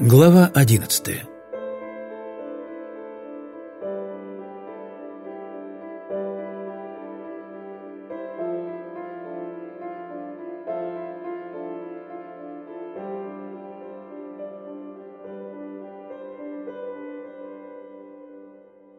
Глава одиннадцатая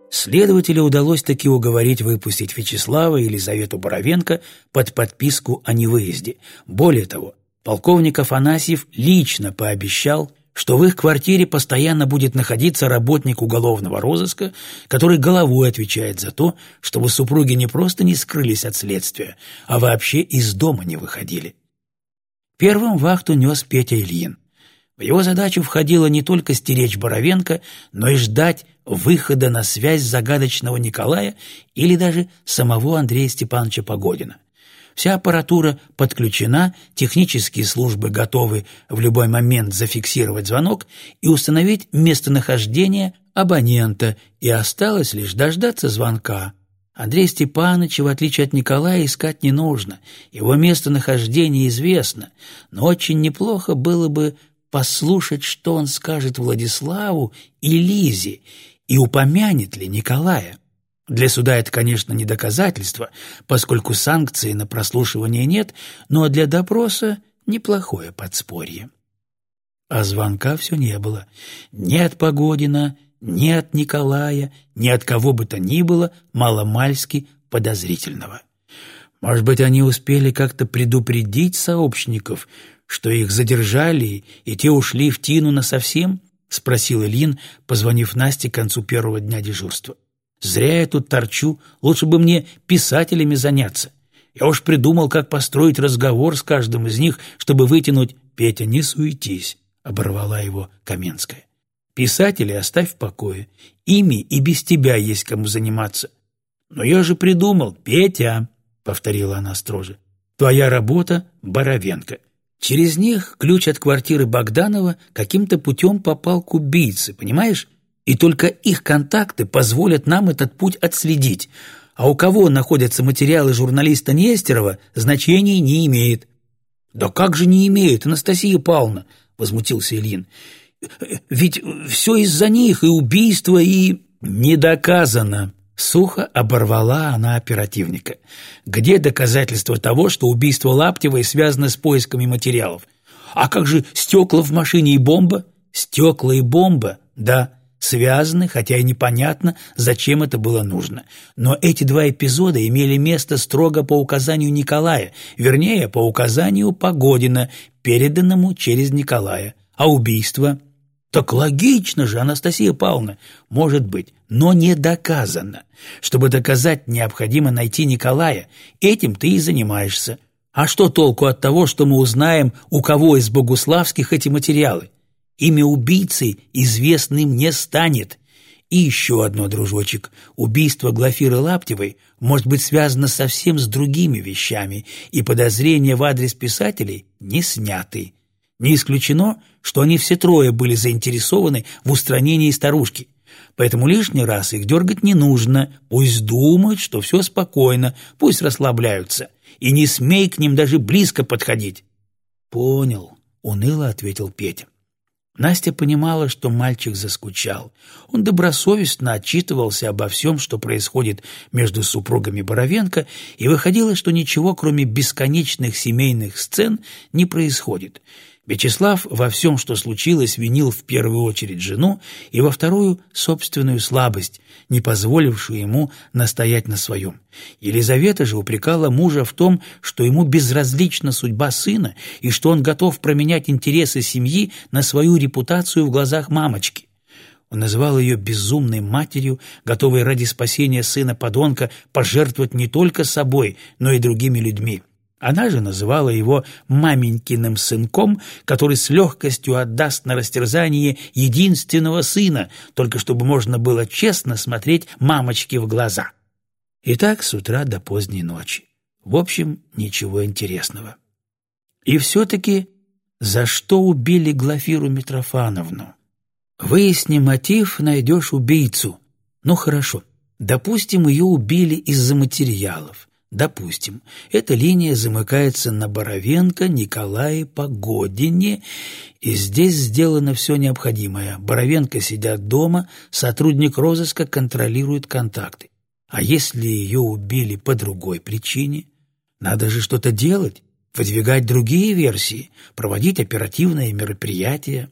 Следователю удалось таки уговорить выпустить Вячеслава и Елизавету Боровенко под подписку о невыезде. Более того, полковник Афанасьев лично пообещал, что в их квартире постоянно будет находиться работник уголовного розыска, который головой отвечает за то, чтобы супруги не просто не скрылись от следствия, а вообще из дома не выходили. Первым вахту нес Петя Ильин. В его задачу входило не только стеречь Боровенко, но и ждать выхода на связь загадочного Николая или даже самого Андрея Степановича Погодина. Вся аппаратура подключена, технические службы готовы в любой момент зафиксировать звонок и установить местонахождение абонента, и осталось лишь дождаться звонка. Андрей Степановича, в отличие от Николая, искать не нужно, его местонахождение известно, но очень неплохо было бы послушать, что он скажет Владиславу и Лизе, и упомянет ли Николая. Для суда это, конечно, не доказательство, поскольку санкции на прослушивание нет, но для допроса неплохое подспорье. А звонка все не было. Ни от Погодина, ни от Николая, ни от кого бы то ни было маломальски подозрительного. Может быть, они успели как-то предупредить сообщников, что их задержали, и те ушли в Тину насовсем? — спросил Ильин, позвонив Насте к концу первого дня дежурства. «Зря я тут торчу, лучше бы мне писателями заняться. Я уж придумал, как построить разговор с каждым из них, чтобы вытянуть «Петя, не суетись», — оборвала его Каменская. «Писатели оставь в покое, ими и без тебя есть кому заниматься». «Но я же придумал, Петя», — повторила она строже, — «твоя работа — Боровенко». Через них ключ от квартиры Богданова каким-то путем попал к убийце, понимаешь? И только их контакты позволят нам этот путь отследить. А у кого находятся материалы журналиста Нестерова, значения не имеет. «Да как же не имеет, Анастасия Павловна?» — возмутился Ильин. «Ведь все из-за них, и убийство, и...» «Не доказано», Сухо оборвала она оперативника. Где доказательства того, что убийство Лаптевой связано с поисками материалов? А как же стекла в машине и бомба? Стекла и бомба, да, связаны, хотя и непонятно, зачем это было нужно. Но эти два эпизода имели место строго по указанию Николая, вернее, по указанию Погодина, переданному через Николая. А убийство? Так логично же, Анастасия Павловна, может быть, но не доказано. Чтобы доказать, необходимо найти Николая. Этим ты и занимаешься. А что толку от того, что мы узнаем, у кого из богуславских эти материалы? Имя убийцы известным не станет. И еще одно, дружочек. Убийство Глафиры Лаптевой может быть связано совсем с другими вещами, и подозрения в адрес писателей не сняты. Не исключено, что они все трое были заинтересованы в устранении старушки. Поэтому лишний раз их дергать не нужно, пусть думают, что все спокойно, пусть расслабляются. И не смей к ним даже близко подходить. «Понял», — уныло ответил Петя. Настя понимала, что мальчик заскучал. Он добросовестно отчитывался обо всем, что происходит между супругами Боровенко, и выходило, что ничего, кроме бесконечных семейных сцен, не происходит — Вячеслав во всем, что случилось, винил в первую очередь жену и во вторую – собственную слабость, не позволившую ему настоять на своем. Елизавета же упрекала мужа в том, что ему безразлична судьба сына и что он готов променять интересы семьи на свою репутацию в глазах мамочки. Он называл ее безумной матерью, готовой ради спасения сына-подонка пожертвовать не только собой, но и другими людьми. Она же называла его маменькиным сынком, который с легкостью отдаст на растерзание единственного сына, только чтобы можно было честно смотреть мамочке в глаза. И так с утра до поздней ночи. В общем, ничего интересного. И все-таки за что убили Глафиру Митрофановну? Выясни мотив, найдешь убийцу. Ну хорошо, допустим, ее убили из-за материалов. Допустим, эта линия замыкается на Боровенко, Николае, Погодине, и здесь сделано все необходимое. Боровенко сидят дома, сотрудник розыска контролирует контакты. А если ее убили по другой причине? Надо же что-то делать, выдвигать другие версии, проводить оперативные мероприятия.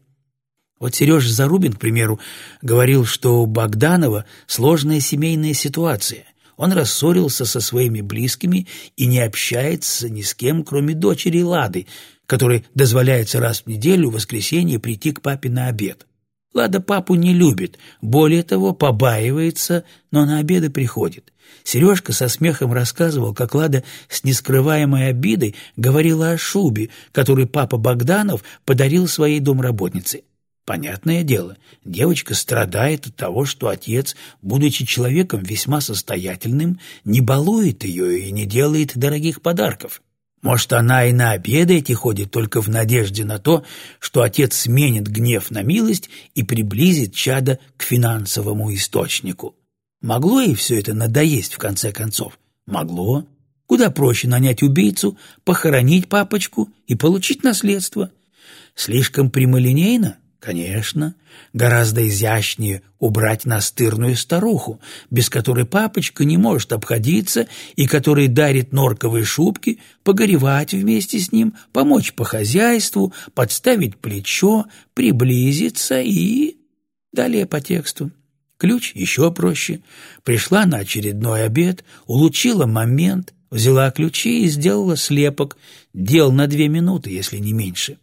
Вот Сережа Зарубин, к примеру, говорил, что у Богданова сложная семейная ситуация. Он рассорился со своими близкими и не общается ни с кем, кроме дочери Лады, которой дозволяется раз в неделю в воскресенье прийти к папе на обед. Лада папу не любит, более того, побаивается, но на обеды приходит. Сережка со смехом рассказывал, как Лада с нескрываемой обидой говорила о шубе, которую папа Богданов подарил своей домработнице. Понятное дело, девочка страдает от того, что отец, будучи человеком весьма состоятельным, не балует ее и не делает дорогих подарков. Может, она и на обеды эти ходит только в надежде на то, что отец сменит гнев на милость и приблизит чада к финансовому источнику. Могло ей все это надоесть в конце концов? Могло. Куда проще нанять убийцу, похоронить папочку и получить наследство. Слишком прямолинейно? Конечно, гораздо изящнее убрать настырную старуху, без которой папочка не может обходиться и который дарит норковые шубки, погоревать вместе с ним, помочь по хозяйству, подставить плечо, приблизиться и... Далее по тексту. Ключ еще проще. Пришла на очередной обед, улучила момент, взяла ключи и сделала слепок. Дел на две минуты, если не меньше.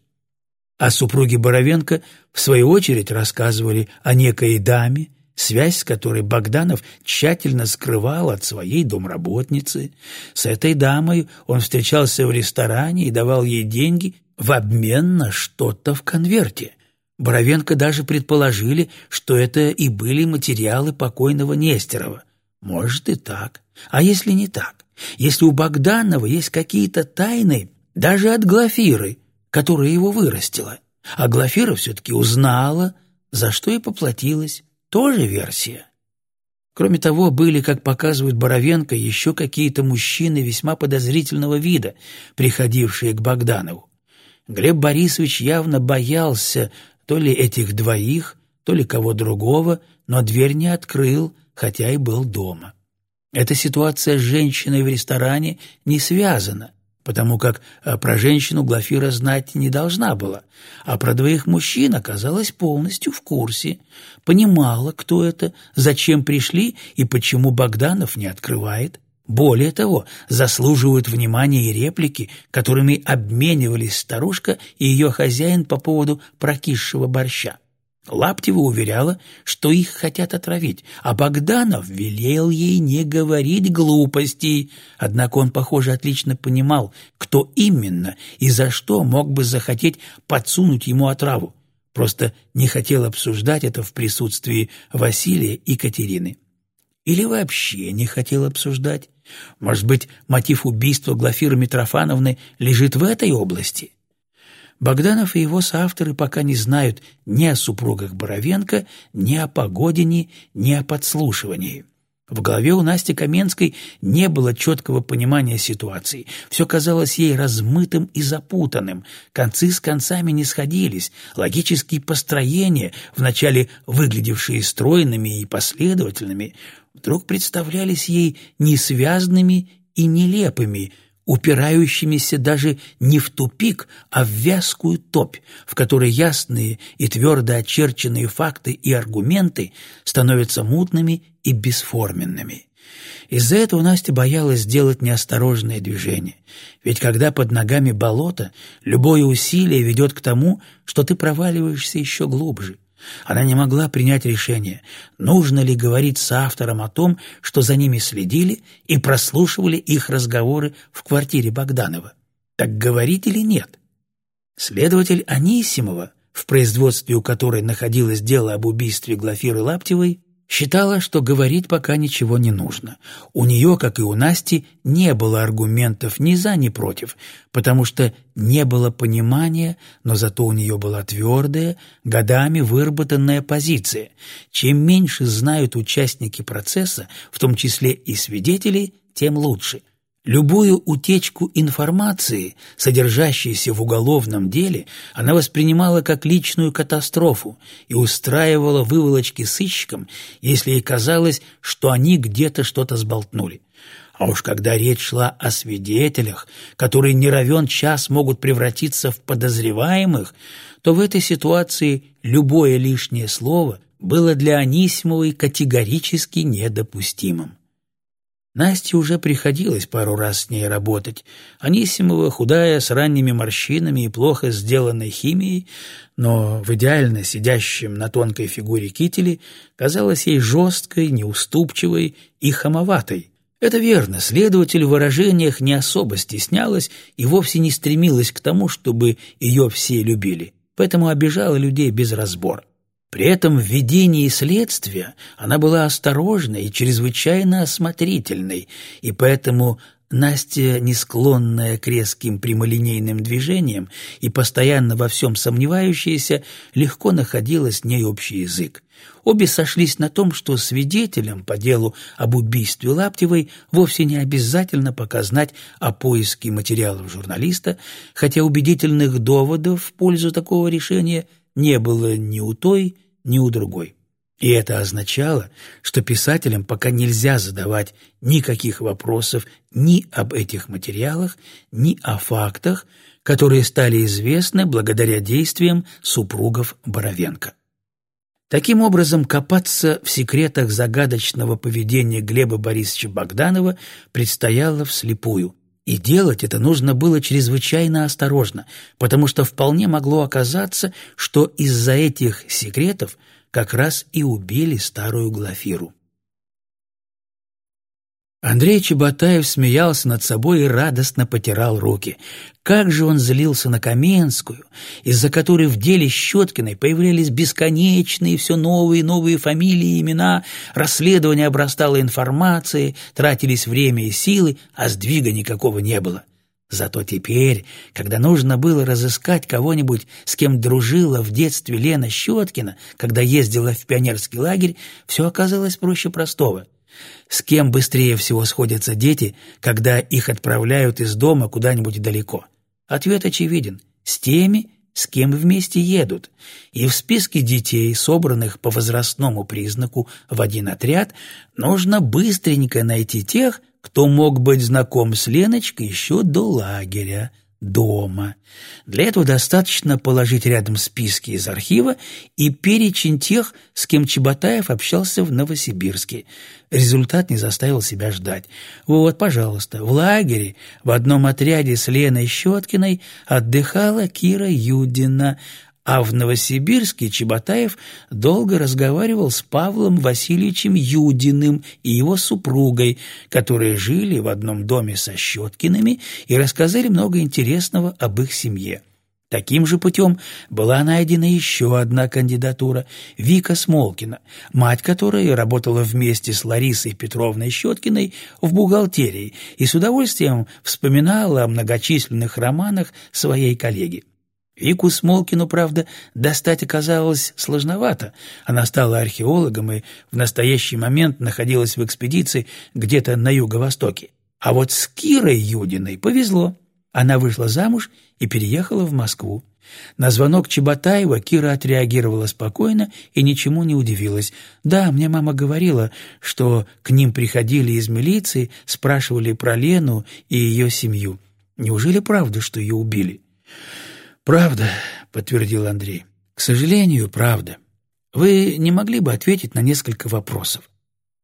А супруги Боровенко, в свою очередь, рассказывали о некой даме, связь с которой Богданов тщательно скрывал от своей домработницы. С этой дамой он встречался в ресторане и давал ей деньги в обмен на что-то в конверте. Боровенко даже предположили, что это и были материалы покойного Нестерова. Может и так. А если не так? Если у Богданова есть какие-то тайны, даже от Глафиры, которая его вырастила. А Глафира все-таки узнала, за что и поплатилась. Тоже версия. Кроме того, были, как показывает Боровенко, еще какие-то мужчины весьма подозрительного вида, приходившие к Богданову. Глеб Борисович явно боялся то ли этих двоих, то ли кого другого, но дверь не открыл, хотя и был дома. Эта ситуация с женщиной в ресторане не связана, потому как э, про женщину Глафира знать не должна была, а про двоих мужчин оказалась полностью в курсе, понимала, кто это, зачем пришли и почему Богданов не открывает. Более того, заслуживают внимания и реплики, которыми обменивались старушка и ее хозяин по поводу прокисшего борща. Лаптева уверяла, что их хотят отравить, а Богданов велел ей не говорить глупостей. Однако он, похоже, отлично понимал, кто именно и за что мог бы захотеть подсунуть ему отраву. Просто не хотел обсуждать это в присутствии Василия и Катерины. Или вообще не хотел обсуждать. Может быть, мотив убийства Глафиры Митрофановны лежит в этой области? Богданов и его соавторы пока не знают ни о супругах Боровенко, ни о Погодине, ни о подслушивании. В голове у Насти Каменской не было четкого понимания ситуации. Все казалось ей размытым и запутанным. Концы с концами не сходились. Логические построения, вначале выглядевшие стройными и последовательными, вдруг представлялись ей несвязными и нелепыми – упирающимися даже не в тупик, а в вязкую топь, в которой ясные и твердо очерченные факты и аргументы становятся мутными и бесформенными. Из-за этого Настя боялась сделать неосторожное движение, ведь когда под ногами болото, любое усилие ведет к тому, что ты проваливаешься еще глубже – она не могла принять решение, нужно ли говорить с автором о том, что за ними следили и прослушивали их разговоры в квартире Богданова. Так говорить или нет? Следователь Анисимова, в производстве у которой находилось дело об убийстве Глафиры Лаптевой, Считала, что говорить пока ничего не нужно. У нее, как и у Насти, не было аргументов ни за, ни против, потому что не было понимания, но зато у нее была твердая, годами выработанная позиция. Чем меньше знают участники процесса, в том числе и свидетели, тем лучше. Любую утечку информации, содержащейся в уголовном деле, она воспринимала как личную катастрофу и устраивала выволочки сыщикам, если ей казалось, что они где-то что-то сболтнули. А уж когда речь шла о свидетелях, которые не равен час могут превратиться в подозреваемых, то в этой ситуации любое лишнее слово было для Анисимовой категорически недопустимым. Насте уже приходилось пару раз с ней работать. Анисимова, худая, с ранними морщинами и плохо сделанной химией, но в идеально сидящем на тонкой фигуре кителе казалась ей жесткой, неуступчивой и хамоватой. Это верно, следователь в выражениях не особо стеснялась и вовсе не стремилась к тому, чтобы ее все любили, поэтому обижала людей без разбора. При этом в ведении следствия она была осторожной и чрезвычайно осмотрительной, и поэтому Настя, не склонная к резким прямолинейным движениям и постоянно во всем сомневающаяся, легко находила с ней общий язык. Обе сошлись на том, что свидетелям по делу об убийстве Лаптевой вовсе не обязательно пока знать о поиске материалов журналиста, хотя убедительных доводов в пользу такого решения – не было ни у той, ни у другой. И это означало, что писателям пока нельзя задавать никаких вопросов ни об этих материалах, ни о фактах, которые стали известны благодаря действиям супругов Боровенко. Таким образом, копаться в секретах загадочного поведения Глеба Борисовича Богданова предстояло вслепую, и делать это нужно было чрезвычайно осторожно, потому что вполне могло оказаться, что из-за этих секретов как раз и убили старую Глафиру. Андрей Чеботаев смеялся над собой и радостно потирал руки. Как же он злился на Каменскую, из-за которой в деле Щеткиной появлялись бесконечные все новые и новые фамилии и имена, расследование обрастало информацией, тратились время и силы, а сдвига никакого не было. Зато теперь, когда нужно было разыскать кого-нибудь, с кем дружила в детстве Лена Щеткина, когда ездила в пионерский лагерь, все оказалось проще простого — с кем быстрее всего сходятся дети, когда их отправляют из дома куда-нибудь далеко? Ответ очевиден – с теми, с кем вместе едут. И в списке детей, собранных по возрастному признаку в один отряд, нужно быстренько найти тех, кто мог быть знаком с Леночкой еще до лагеря дома. Для этого достаточно положить рядом списки из архива и перечень тех, с кем Чеботаев общался в Новосибирске. Результат не заставил себя ждать. Вот, пожалуйста, в лагере в одном отряде с Леной Щеткиной отдыхала Кира Юдина, а в Новосибирске Чеботаев долго разговаривал с Павлом Васильевичем Юдиным и его супругой, которые жили в одном доме со Щеткиными и рассказали много интересного об их семье. Таким же путем была найдена еще одна кандидатура – Вика Смолкина, мать которой работала вместе с Ларисой Петровной Щеткиной в бухгалтерии и с удовольствием вспоминала о многочисленных романах своей коллеги. Вику Смолкину, правда, достать оказалось сложновато. Она стала археологом и в настоящий момент находилась в экспедиции где-то на юго-востоке. А вот с Кирой Юдиной повезло. Она вышла замуж и переехала в Москву. На звонок Чеботаева Кира отреагировала спокойно и ничему не удивилась. «Да, мне мама говорила, что к ним приходили из милиции, спрашивали про Лену и ее семью. Неужели правда, что ее убили?» «Правда», — подтвердил Андрей. «К сожалению, правда. Вы не могли бы ответить на несколько вопросов?»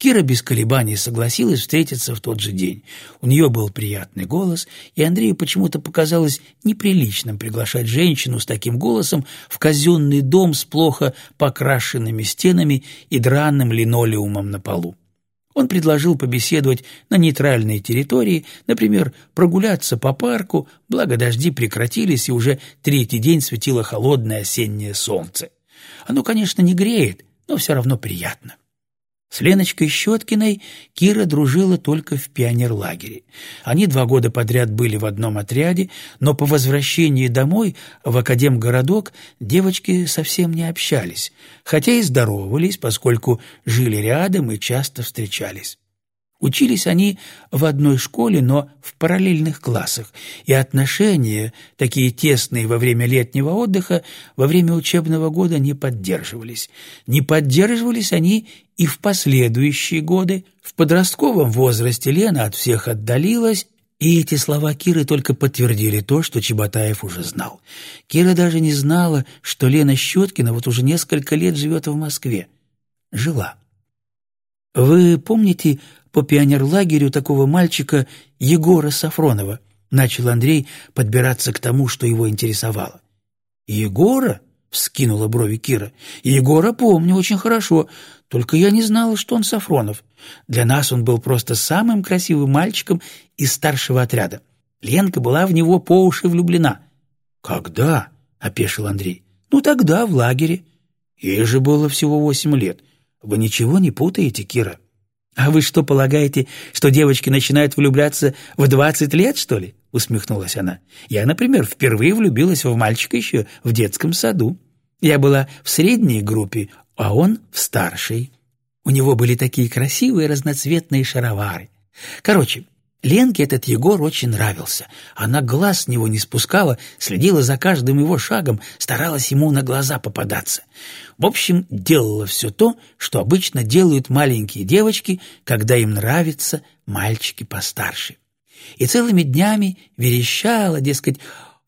Кира без колебаний согласилась встретиться в тот же день. У нее был приятный голос, и Андрею почему-то показалось неприличным приглашать женщину с таким голосом в казенный дом с плохо покрашенными стенами и драным линолеумом на полу. Он предложил побеседовать на нейтральной территории, например, прогуляться по парку, благо дожди прекратились, и уже третий день светило холодное осеннее солнце. Оно, конечно, не греет, но все равно приятно. С Леночкой Щеткиной Кира дружила только в пионерлагере. Они два года подряд были в одном отряде, но по возвращении домой в академгородок девочки совсем не общались, хотя и здоровались, поскольку жили рядом и часто встречались. Учились они в одной школе, но в параллельных классах, и отношения, такие тесные во время летнего отдыха, во время учебного года не поддерживались. Не поддерживались они и в последующие годы. В подростковом возрасте Лена от всех отдалилась, и эти слова Киры только подтвердили то, что Чеботаев уже знал. Кира даже не знала, что Лена Щеткина вот уже несколько лет живет в Москве. Жила. Вы помните по пионерлагерю такого мальчика Егора Сафронова, начал Андрей подбираться к тому, что его интересовало. «Егора?» — вскинула брови Кира. «Егора помню очень хорошо, только я не знала, что он Сафронов. Для нас он был просто самым красивым мальчиком из старшего отряда. Ленка была в него по уши влюблена». «Когда?» — опешил Андрей. «Ну, тогда, в лагере. Ей же было всего восемь лет. Вы ничего не путаете, Кира?» «А вы что, полагаете, что девочки начинают влюбляться в двадцать лет, что ли?» — усмехнулась она. «Я, например, впервые влюбилась в мальчика еще в детском саду. Я была в средней группе, а он в старшей. У него были такие красивые разноцветные шаровары. Короче, Ленке этот Егор очень нравился. Она глаз с него не спускала, следила за каждым его шагом, старалась ему на глаза попадаться. В общем, делала все то, что обычно делают маленькие девочки, когда им нравятся мальчики постарше. И целыми днями верещала, дескать,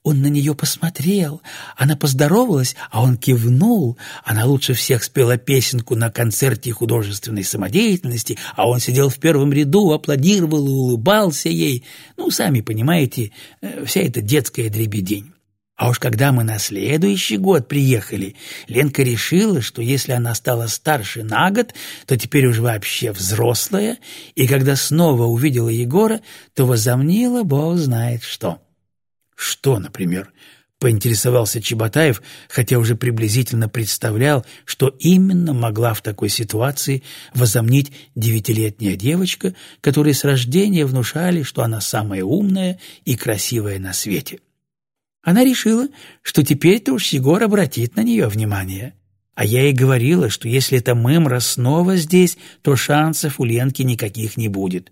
он на нее посмотрел, она поздоровалась, а он кивнул. Она лучше всех спела песенку на концерте художественной самодеятельности, а он сидел в первом ряду, аплодировал и улыбался ей. Ну, сами понимаете, э, вся эта детская дребедень. А уж когда мы на следующий год приехали, Ленка решила, что если она стала старше на год, то теперь уже вообще взрослая, и когда снова увидела Егора, то возомнила, бог знает что. «Что, например?» — поинтересовался Чеботаев, хотя уже приблизительно представлял, что именно могла в такой ситуации возомнить девятилетняя девочка, которой с рождения внушали, что она самая умная и красивая на свете. Она решила, что теперь-то уж Егор обратит на нее внимание. А я ей говорила, что если эта Мымра снова здесь, то шансов у Ленки никаких не будет.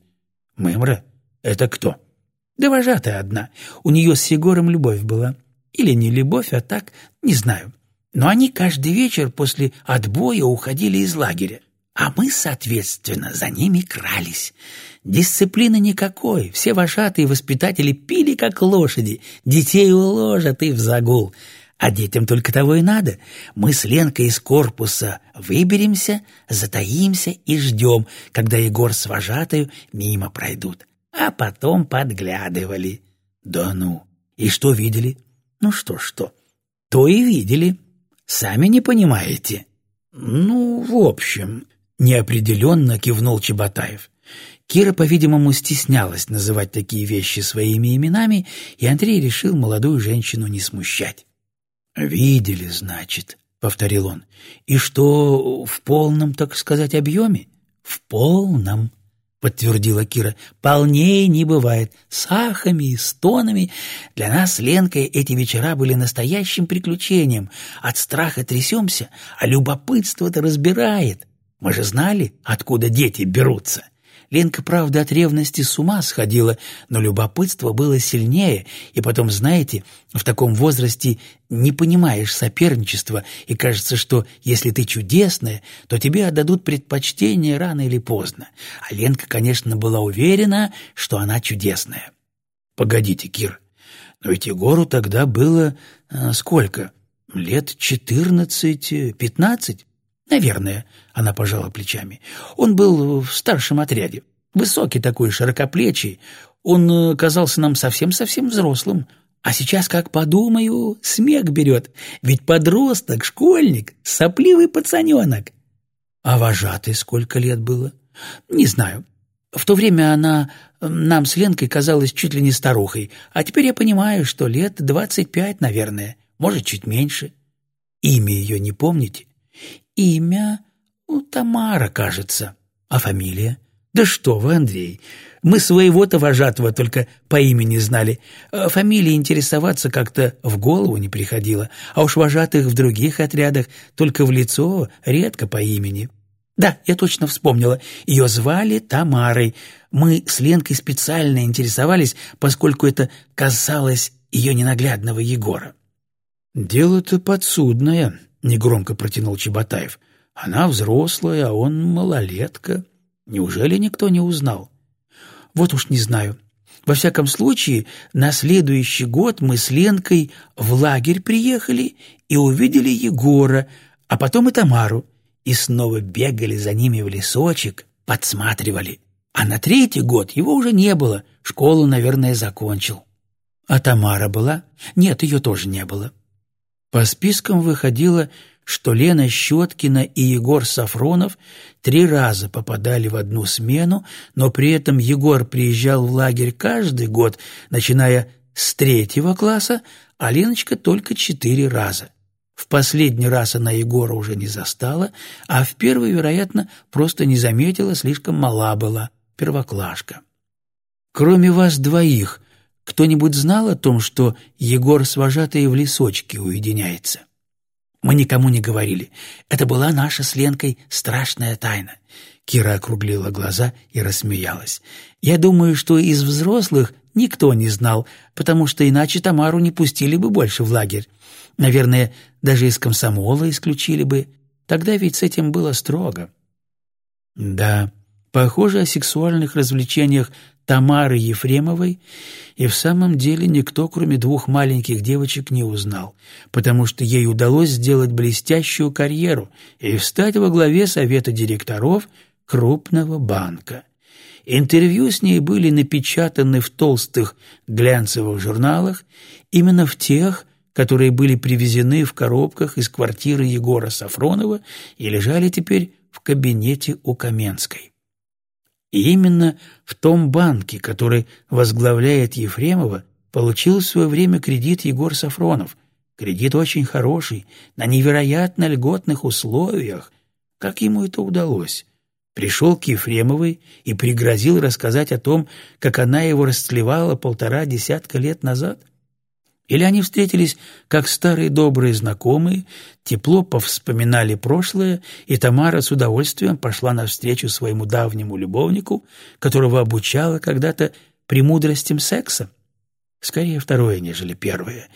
Мымра? Это кто? Да вожатая одна. У нее с Егором любовь была. Или не любовь, а так, не знаю. Но они каждый вечер после отбоя уходили из лагеря. А мы, соответственно, за ними крались. Дисциплины никакой. Все вожатые воспитатели пили, как лошади. Детей уложат и в загул. А детям только того и надо. Мы с Ленкой из корпуса выберемся, затаимся и ждем, когда Егор с вожатою мимо пройдут а потом подглядывали. Да ну, и что видели? Ну что-что, то и видели. Сами не понимаете. Ну, в общем, неопределенно кивнул Чеботаев. Кира, по-видимому, стеснялась называть такие вещи своими именами, и Андрей решил молодую женщину не смущать. «Видели, значит», — повторил он. «И что, в полном, так сказать, объеме?» «В полном», — подтвердила Кира. «Полнее не бывает. С ахами и стонами. Для нас с Ленкой эти вечера были настоящим приключением. От страха трясемся, а любопытство-то разбирает. Мы же знали, откуда дети берутся. Ленка, правда, от ревности с ума сходила, но любопытство было сильнее, и потом, знаете, в таком возрасте не понимаешь соперничества, и кажется, что если ты чудесная, то тебе отдадут предпочтение рано или поздно. А Ленка, конечно, была уверена, что она чудесная. Погодите, Кир, но ведь Егору тогда было э, сколько? Лет четырнадцать, пятнадцать? «Наверное», — она пожала плечами. «Он был в старшем отряде. Высокий такой, широкоплечий. Он э, казался нам совсем-совсем взрослым. А сейчас, как подумаю, смех берет. Ведь подросток, школьник, сопливый пацаненок». «А вожатой сколько лет было?» «Не знаю. В то время она нам с Ленкой казалась чуть ли не старухой, а теперь я понимаю, что лет двадцать пять, наверное, может, чуть меньше. Имя ее не помните?» Имя? Ну, Тамара, кажется. А фамилия? Да что вы, Андрей, мы своего-то вожатого только по имени знали. А фамилии интересоваться как-то в голову не приходило, а уж вожатых в других отрядах только в лицо, редко по имени. Да, я точно вспомнила. Ее звали Тамарой. Мы с Ленкой специально интересовались, поскольку это касалось ее ненаглядного Егора. «Дело-то подсудное», — негромко протянул Чеботаев. «Она взрослая, а он малолетка. Неужели никто не узнал?» «Вот уж не знаю. Во всяком случае, на следующий год мы с Ленкой в лагерь приехали и увидели Егора, а потом и Тамару, и снова бегали за ними в лесочек, подсматривали. А на третий год его уже не было, школу, наверное, закончил. А Тамара была? Нет, ее тоже не было. По спискам выходило, что Лена Щеткина и Егор Сафронов три раза попадали в одну смену, но при этом Егор приезжал в лагерь каждый год, начиная с третьего класса, а Леночка только четыре раза. В последний раз она Егора уже не застала, а в первый, вероятно, просто не заметила, слишком мала была, первоклашка. Кроме вас двоих, кто-нибудь знал о том, что Егор с вожатой в лесочке уединяется? Мы никому не говорили. Это была наша с Ленкой страшная тайна. Кира округлила глаза и рассмеялась. Я думаю, что из взрослых никто не знал, потому что иначе Тамару не пустили бы больше в лагерь. Наверное, даже из комсомола исключили бы. Тогда ведь с этим было строго. Да, похоже, о сексуальных развлечениях Тамары Ефремовой и в самом деле никто, кроме двух маленьких девочек, не узнал, потому что ей удалось сделать блестящую карьеру и встать во главе совета директоров крупного банка. Интервью с ней были напечатаны в толстых глянцевых журналах, именно в тех, которые были привезены в коробках из квартиры Егора Сафронова и лежали теперь в кабинете у Каменской. И именно в том банке, который возглавляет Ефремова, получил в свое время кредит Егор Сафронов. Кредит очень хороший, на невероятно льготных условиях. Как ему это удалось? Пришел к Ефремовой и пригрозил рассказать о том, как она его расцелевала полтора десятка лет назад — или они встретились как старые добрые знакомые, тепло повспоминали прошлое, и Тамара с удовольствием пошла навстречу своему давнему любовнику, которого обучала когда-то премудростям секса? Скорее второе, нежели первое.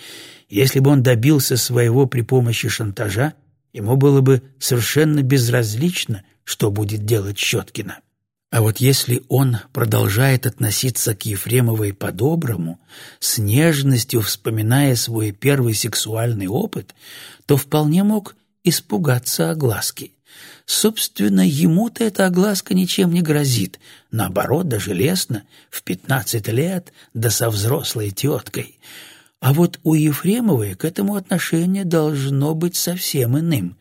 Если бы он добился своего при помощи шантажа, ему было бы совершенно безразлично, что будет делать Щеткина. А вот если он продолжает относиться к Ефремовой по-доброму, с нежностью вспоминая свой первый сексуальный опыт, то вполне мог испугаться огласки. Собственно, ему-то эта огласка ничем не грозит, наоборот, даже лестно, в пятнадцать лет, да со взрослой теткой. А вот у Ефремовой к этому отношение должно быть совсем иным.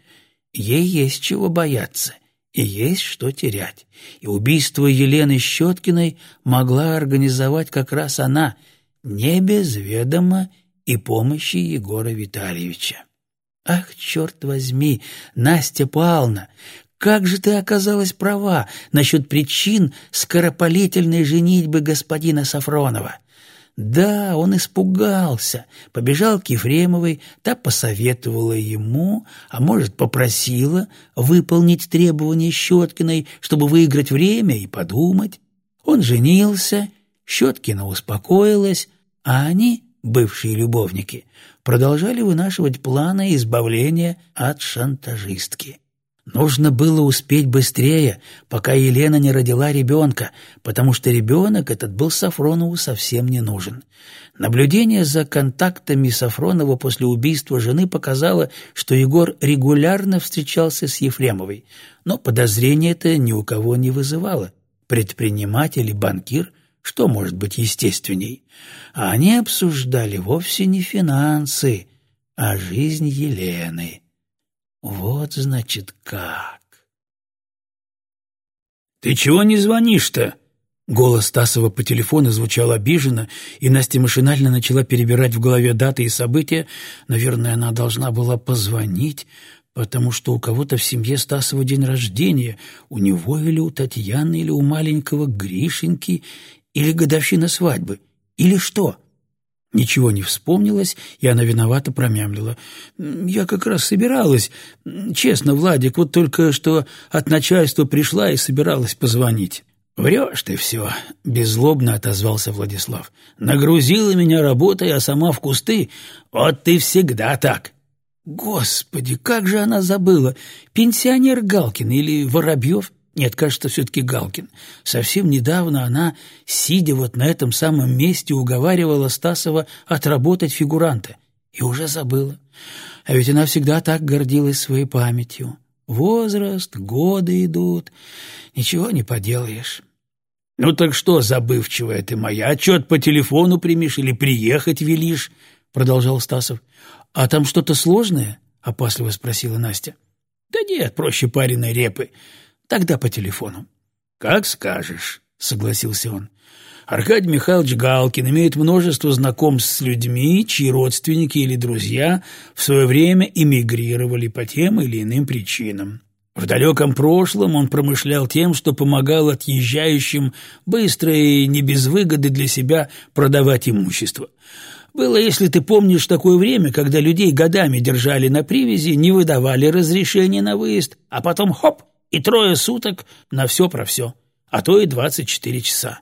Ей есть чего бояться — и есть что терять. И убийство Елены Щеткиной могла организовать как раз она, не без ведома и помощи Егора Витальевича. Ах, черт возьми, Настя Павловна, как же ты оказалась права насчет причин скоропалительной женитьбы господина Сафронова? Да, он испугался, побежал к Ефремовой, та посоветовала ему, а может, попросила выполнить требования Щеткиной, чтобы выиграть время и подумать. Он женился, Щеткина успокоилась, а они, бывшие любовники, продолжали вынашивать планы избавления от шантажистки. Нужно было успеть быстрее, пока Елена не родила ребенка, потому что ребенок этот был Сафронову совсем не нужен. Наблюдение за контактами Сафронова после убийства жены показало, что Егор регулярно встречался с Ефремовой, но подозрение это ни у кого не вызывало. Предприниматель и банкир – что может быть естественней? А они обсуждали вовсе не финансы, а жизнь Елены. Вот, значит, как. «Ты чего не звонишь-то?» Голос Тасова по телефону звучал обиженно, и Настя машинально начала перебирать в голове даты и события. Наверное, она должна была позвонить, потому что у кого-то в семье Стасова день рождения, у него или у Татьяны, или у маленького Гришеньки, или годовщина свадьбы, или что. Ничего не вспомнилось, и она виновато промямлила. «Я как раз собиралась. Честно, Владик, вот только что от начальства пришла и собиралась позвонить». «Врешь ты все», — беззлобно отозвался Владислав. «Нагрузила меня работой, а сама в кусты. Вот ты всегда так». «Господи, как же она забыла! Пенсионер Галкин или Воробьев?» Нет, кажется, все-таки Галкин. Совсем недавно она, сидя вот на этом самом месте, уговаривала Стасова отработать фигуранта. И уже забыла. А ведь она всегда так гордилась своей памятью. Возраст, годы идут. Ничего не поделаешь. «Ну так что, забывчивая ты моя, отчет по телефону примешь или приехать велишь?» — продолжал Стасов. «А там что-то сложное?» — опасливо спросила Настя. «Да нет, проще пареной репы. Тогда по телефону. «Как скажешь», — согласился он. Аркадий Михайлович Галкин имеет множество знакомств с людьми, чьи родственники или друзья в свое время эмигрировали по тем или иным причинам. В далеком прошлом он промышлял тем, что помогал отъезжающим быстро и не без выгоды для себя продавать имущество. Было, если ты помнишь, такое время, когда людей годами держали на привязи, не выдавали разрешения на выезд, а потом хоп, и трое суток на все про все, а то и двадцать четыре часа.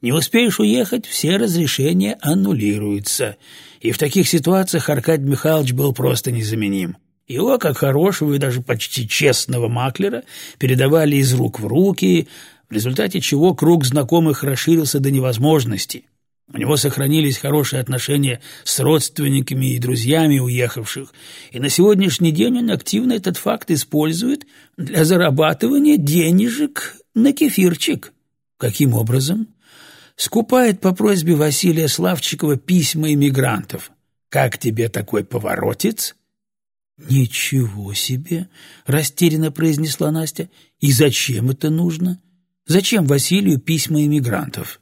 Не успеешь уехать, все разрешения аннулируются. И в таких ситуациях Аркадий Михайлович был просто незаменим. Его, как хорошего и даже почти честного маклера, передавали из рук в руки, в результате чего круг знакомых расширился до невозможности. У него сохранились хорошие отношения с родственниками и друзьями уехавших, и на сегодняшний день он активно этот факт использует для зарабатывания денежек на кефирчик. Каким образом? Скупает по просьбе Василия Славчикова письма иммигрантов. Как тебе такой поворотец? «Ничего себе!» — растерянно произнесла Настя. «И зачем это нужно? Зачем Василию письма иммигрантов?»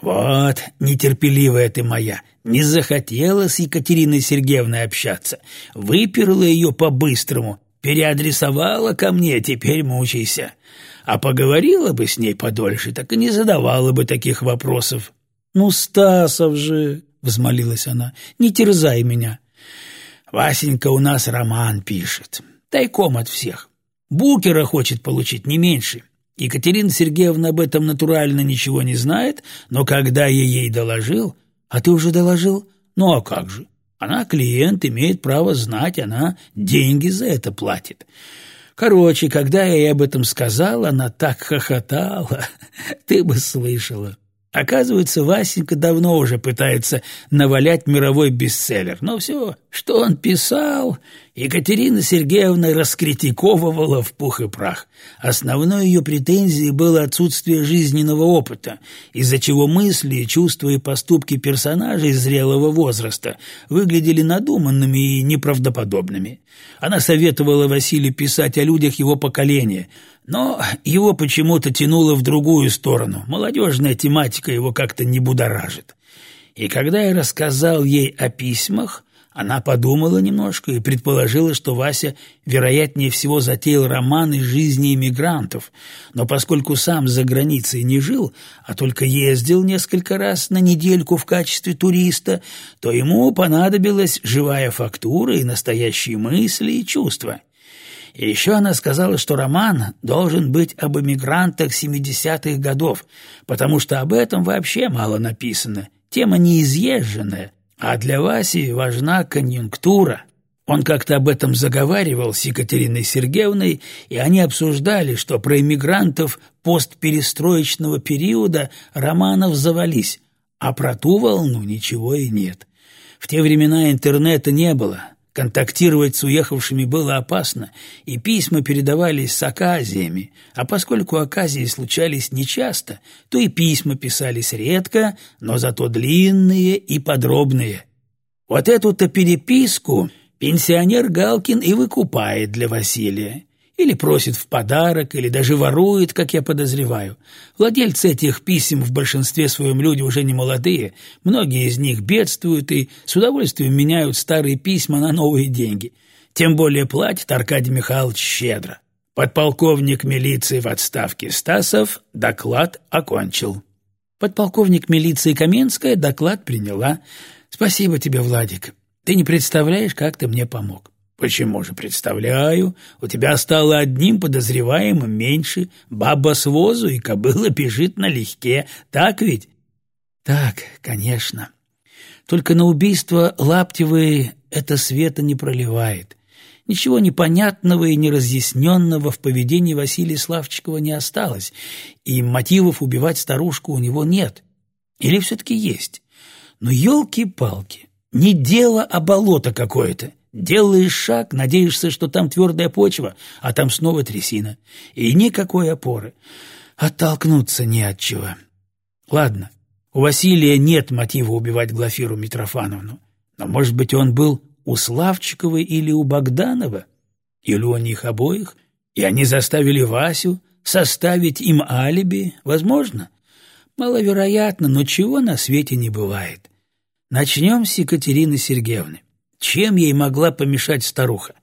«Вот, нетерпеливая ты моя, не захотела с Екатериной Сергеевной общаться, выперла ее по-быстрому, переадресовала ко мне, теперь мучайся. А поговорила бы с ней подольше, так и не задавала бы таких вопросов». «Ну, Стасов же!» — взмолилась она. «Не терзай меня». «Васенька у нас роман пишет, тайком от всех. Букера хочет получить не меньше. Екатерина Сергеевна об этом натурально ничего не знает, но когда я ей доложил... А ты уже доложил? Ну а как же? Она клиент, имеет право знать, она деньги за это платит. Короче, когда я ей об этом сказал, она так хохотала, ты бы слышала. Оказывается, Васенька давно уже пытается навалять мировой бестселлер. Но все, что он писал, Екатерина Сергеевна раскритиковывала в пух и прах. Основной ее претензией было отсутствие жизненного опыта, из-за чего мысли, чувства и поступки персонажей зрелого возраста выглядели надуманными и неправдоподобными. Она советовала Василию писать о людях его поколения – но его почему-то тянуло в другую сторону. Молодежная тематика его как-то не будоражит. И когда я рассказал ей о письмах, она подумала немножко и предположила, что Вася, вероятнее всего, затеял роман из жизни иммигрантов, но поскольку сам за границей не жил, а только ездил несколько раз на недельку в качестве туриста, то ему понадобилась живая фактура и настоящие мысли и чувства. И еще она сказала, что роман должен быть об эмигрантах 70-х годов, потому что об этом вообще мало написано. Тема неизъезженная, а для Васи важна конъюнктура. Он как-то об этом заговаривал с Екатериной Сергеевной, и они обсуждали, что про эмигрантов постперестроечного периода романов завались, а про ту волну ничего и нет. В те времена интернета не было, Контактировать с уехавшими было опасно, и письма передавались с оказиями, а поскольку оказии случались нечасто, то и письма писались редко, но зато длинные и подробные. Вот эту-то переписку пенсионер Галкин и выкупает для Василия. Или просит в подарок, или даже ворует, как я подозреваю. Владельцы этих писем в большинстве своем люди уже не молодые, многие из них бедствуют и с удовольствием меняют старые письма на новые деньги. Тем более платит Аркадий Михайлович щедро. Подполковник милиции в отставке Стасов доклад окончил. Подполковник милиции Каменская доклад приняла. Спасибо тебе, Владик. Ты не представляешь, как ты мне помог. Почему же представляю? У тебя стало одним подозреваемым меньше. Баба с возу и кобыла бежит налегке. Так ведь? Так, конечно. Только на убийство Лаптевой это света не проливает. Ничего непонятного и неразъясненного в поведении Василия Славчикова не осталось, и мотивов убивать старушку у него нет. Или все-таки есть? Но елки-палки, не дело, а болото какое-то. Делаешь шаг, надеешься, что там твердая почва, а там снова трясина. И никакой опоры. Оттолкнуться не от чего. Ладно, у Василия нет мотива убивать Глафиру Митрофановну. Но, может быть, он был у Славчиковой или у Богданова? Или у них обоих? И они заставили Васю составить им алиби? Возможно. Маловероятно, но чего на свете не бывает. Начнем с Екатерины Сергеевны. Чем ей могла помешать старуха?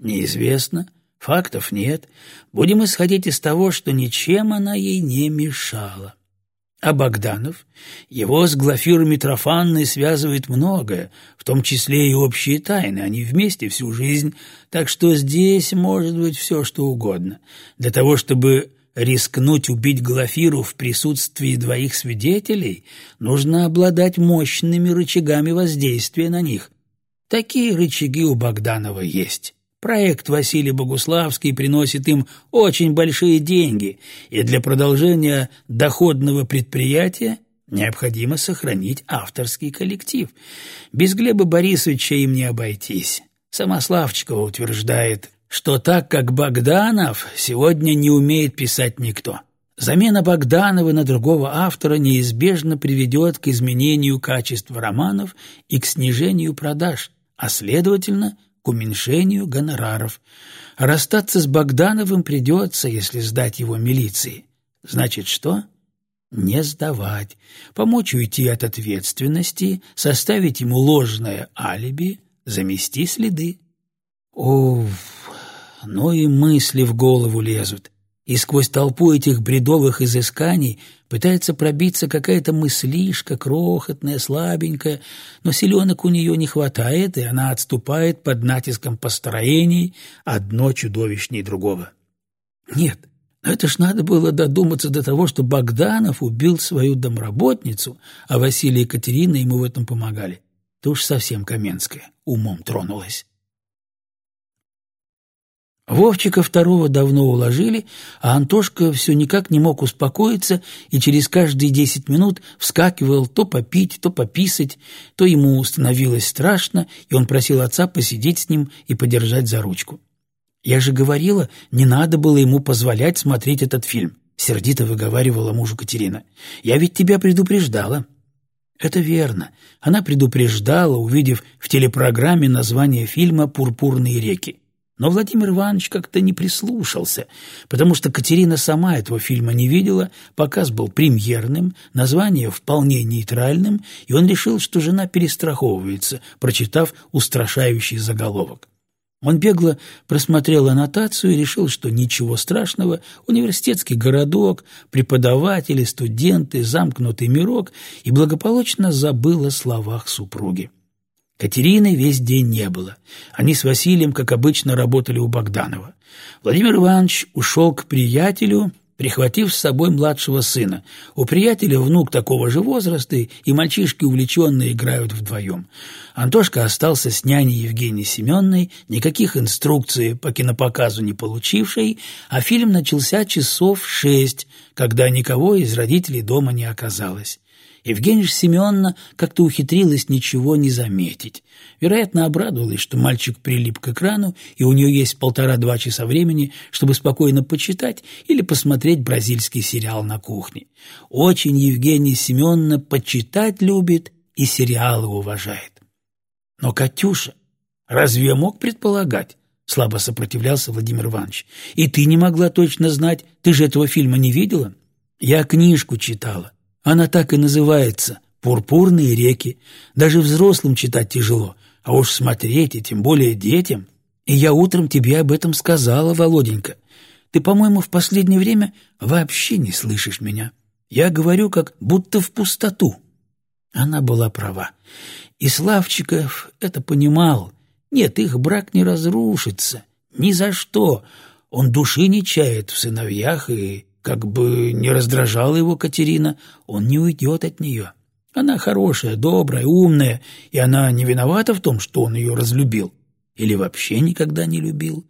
Неизвестно, фактов нет. Будем исходить из того, что ничем она ей не мешала. А Богданов? Его с Глафирой Митрофанной связывает многое, в том числе и общие тайны, они вместе всю жизнь, так что здесь может быть все, что угодно. Для того, чтобы рискнуть убить Глафиру в присутствии двоих свидетелей, нужно обладать мощными рычагами воздействия на них. Такие рычаги у Богданова есть. Проект Василий Богуславский приносит им очень большие деньги, и для продолжения доходного предприятия необходимо сохранить авторский коллектив. Без Глеба Борисовича им не обойтись. Сама утверждает, что так как Богданов сегодня не умеет писать никто. Замена Богданова на другого автора неизбежно приведет к изменению качества романов и к снижению продаж, а, следовательно, к уменьшению гонораров. расстаться с Богдановым придется, если сдать его милиции. Значит, что? Не сдавать, помочь уйти от ответственности, составить ему ложное алиби, замести следы. О, ну и мысли в голову лезут и сквозь толпу этих бредовых изысканий пытается пробиться какая-то мыслишка, крохотная, слабенькая, но селенок у нее не хватает, и она отступает под натиском построений, одно чудовищней другого. Нет, это ж надо было додуматься до того, что Богданов убил свою домработницу, а Василий и Екатерина ему в этом помогали. Это уж совсем Каменская умом тронулась. Вовчика второго давно уложили, а Антошка все никак не мог успокоиться и через каждые десять минут вскакивал то попить, то пописать, то ему становилось страшно, и он просил отца посидеть с ним и подержать за ручку. «Я же говорила, не надо было ему позволять смотреть этот фильм», — сердито выговаривала мужу Катерина. «Я ведь тебя предупреждала». Это верно. Она предупреждала, увидев в телепрограмме название фильма «Пурпурные реки». Но Владимир Иванович как-то не прислушался, потому что Катерина сама этого фильма не видела, показ был премьерным, название вполне нейтральным, и он решил, что жена перестраховывается, прочитав устрашающий заголовок. Он бегло просмотрел аннотацию и решил, что ничего страшного, университетский городок, преподаватели, студенты, замкнутый мирок, и благополучно забыл о словах супруги. Катерины весь день не было. Они с Василием, как обычно, работали у Богданова. Владимир Иванович ушел к приятелю, прихватив с собой младшего сына. У приятеля внук такого же возраста, и мальчишки увлеченно играют вдвоем. Антошка остался с няней Евгенией Семенной, никаких инструкций по кинопоказу не получившей, а фильм начался часов шесть, когда никого из родителей дома не оказалось. Евгения Семеновна как-то ухитрилась ничего не заметить. Вероятно, обрадовалась, что мальчик прилип к экрану, и у нее есть полтора-два часа времени, чтобы спокойно почитать или посмотреть бразильский сериал на кухне. Очень Евгения Семеновна почитать любит и сериалы уважает. Но Катюша, разве мог предполагать? Слабо сопротивлялся Владимир Иванович. И ты не могла точно знать, ты же этого фильма не видела? Я книжку читала. Она так и называется «Пурпурные реки». Даже взрослым читать тяжело, а уж смотреть, и тем более детям. И я утром тебе об этом сказала, Володенька. Ты, по-моему, в последнее время вообще не слышишь меня. Я говорю как будто в пустоту. Она была права. И Славчиков это понимал. Нет, их брак не разрушится. Ни за что. Он души не чает в сыновьях, и как бы не раздражала его Катерина, он не уйдет от нее. Она хорошая, добрая, умная, и она не виновата в том, что он ее разлюбил. Или вообще никогда не любил.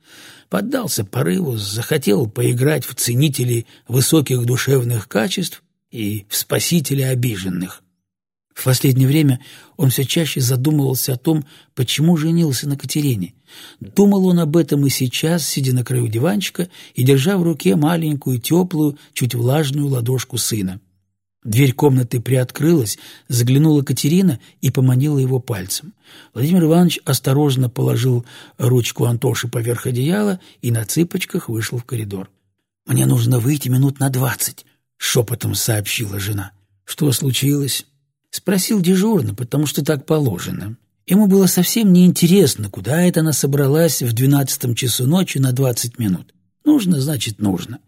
Поддался порыву, захотел поиграть в ценителей высоких душевных качеств и в спасителя обиженных. В последнее время он все чаще задумывался о том, почему женился на Катерине. Думал он об этом и сейчас, сидя на краю диванчика и держа в руке маленькую, теплую, чуть влажную ладошку сына. Дверь комнаты приоткрылась, заглянула Катерина и поманила его пальцем. Владимир Иванович осторожно положил ручку Антоши поверх одеяла и на цыпочках вышел в коридор. «Мне нужно выйти минут на двадцать», — шепотом сообщила жена. «Что случилось?» Спросил дежурно, потому что так положено. Ему было совсем неинтересно, куда это она собралась в двенадцатом часу ночи на двадцать минут. Нужно, значит, нужно.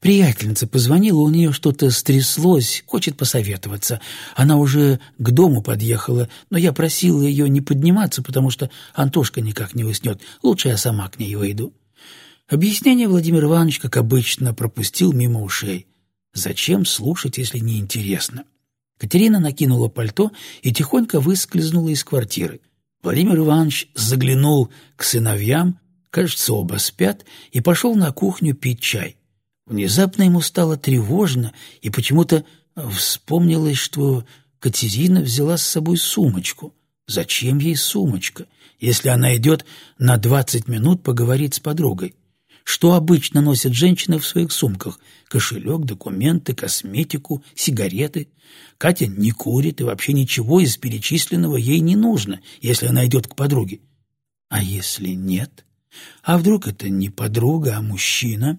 Приятельница позвонила, у нее что-то стряслось, хочет посоветоваться. Она уже к дому подъехала, но я просила ее не подниматься, потому что Антошка никак не уснет. Лучше я сама к ней выйду. Объяснение Владимир Иванович, как обычно, пропустил мимо ушей. Зачем слушать, если не интересно? Катерина накинула пальто и тихонько выскользнула из квартиры. Владимир Иванович заглянул к сыновьям, кажется, оба спят, и пошел на кухню пить чай. Внезапно ему стало тревожно, и почему-то вспомнилось, что Катерина взяла с собой сумочку. Зачем ей сумочка, если она идет на двадцать минут поговорить с подругой? Что обычно носят женщины в своих сумках? Кошелек, документы, косметику, сигареты. Катя не курит, и вообще ничего из перечисленного ей не нужно, если она идет к подруге. А если нет? А вдруг это не подруга, а мужчина?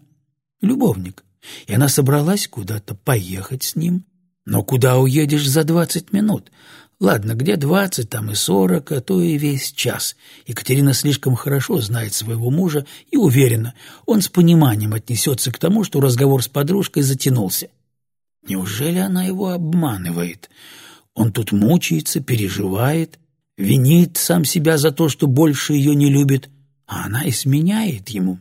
любовник, и она собралась куда-то поехать с ним. Но куда уедешь за двадцать минут? Ладно, где двадцать, там и сорок, а то и весь час. Екатерина слишком хорошо знает своего мужа и уверена, он с пониманием отнесется к тому, что разговор с подружкой затянулся. Неужели она его обманывает? Он тут мучается, переживает, винит сам себя за то, что больше ее не любит, а она изменяет ему.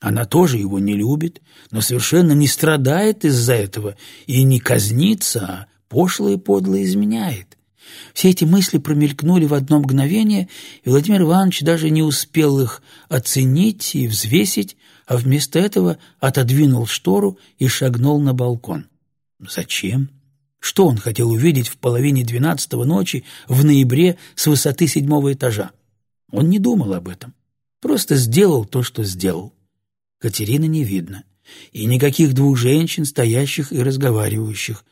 Она тоже его не любит, но совершенно не страдает из-за этого и не казнится, а пошло и подло изменяет. Все эти мысли промелькнули в одно мгновение, и Владимир Иванович даже не успел их оценить и взвесить, а вместо этого отодвинул штору и шагнул на балкон. Зачем? Что он хотел увидеть в половине двенадцатого ночи в ноябре с высоты седьмого этажа? Он не думал об этом, просто сделал то, что сделал. Катерины не видно. И никаких двух женщин, стоящих и разговаривающих.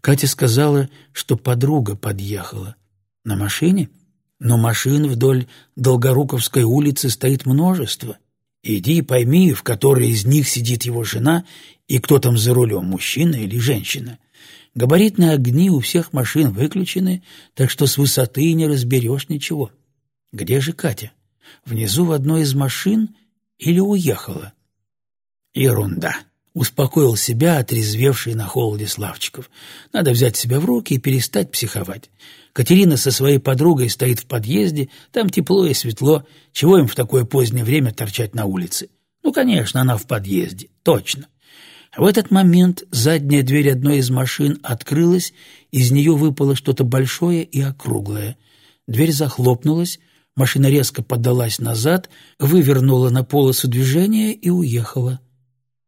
Катя сказала, что подруга подъехала. На машине? Но машин вдоль Долгоруковской улицы стоит множество. Иди пойми, в которой из них сидит его жена и кто там за рулем, мужчина или женщина. Габаритные огни у всех машин выключены, так что с высоты не разберешь ничего. Где же Катя? Внизу в одной из машин или уехала? Ерунда. Успокоил себя, отрезвевший на холоде Славчиков. Надо взять себя в руки и перестать психовать. Катерина со своей подругой стоит в подъезде, там тепло и светло. Чего им в такое позднее время торчать на улице? Ну, конечно, она в подъезде, точно. В этот момент задняя дверь одной из машин открылась, из нее выпало что-то большое и округлое. Дверь захлопнулась, машина резко подалась назад, вывернула на полосу движения и уехала.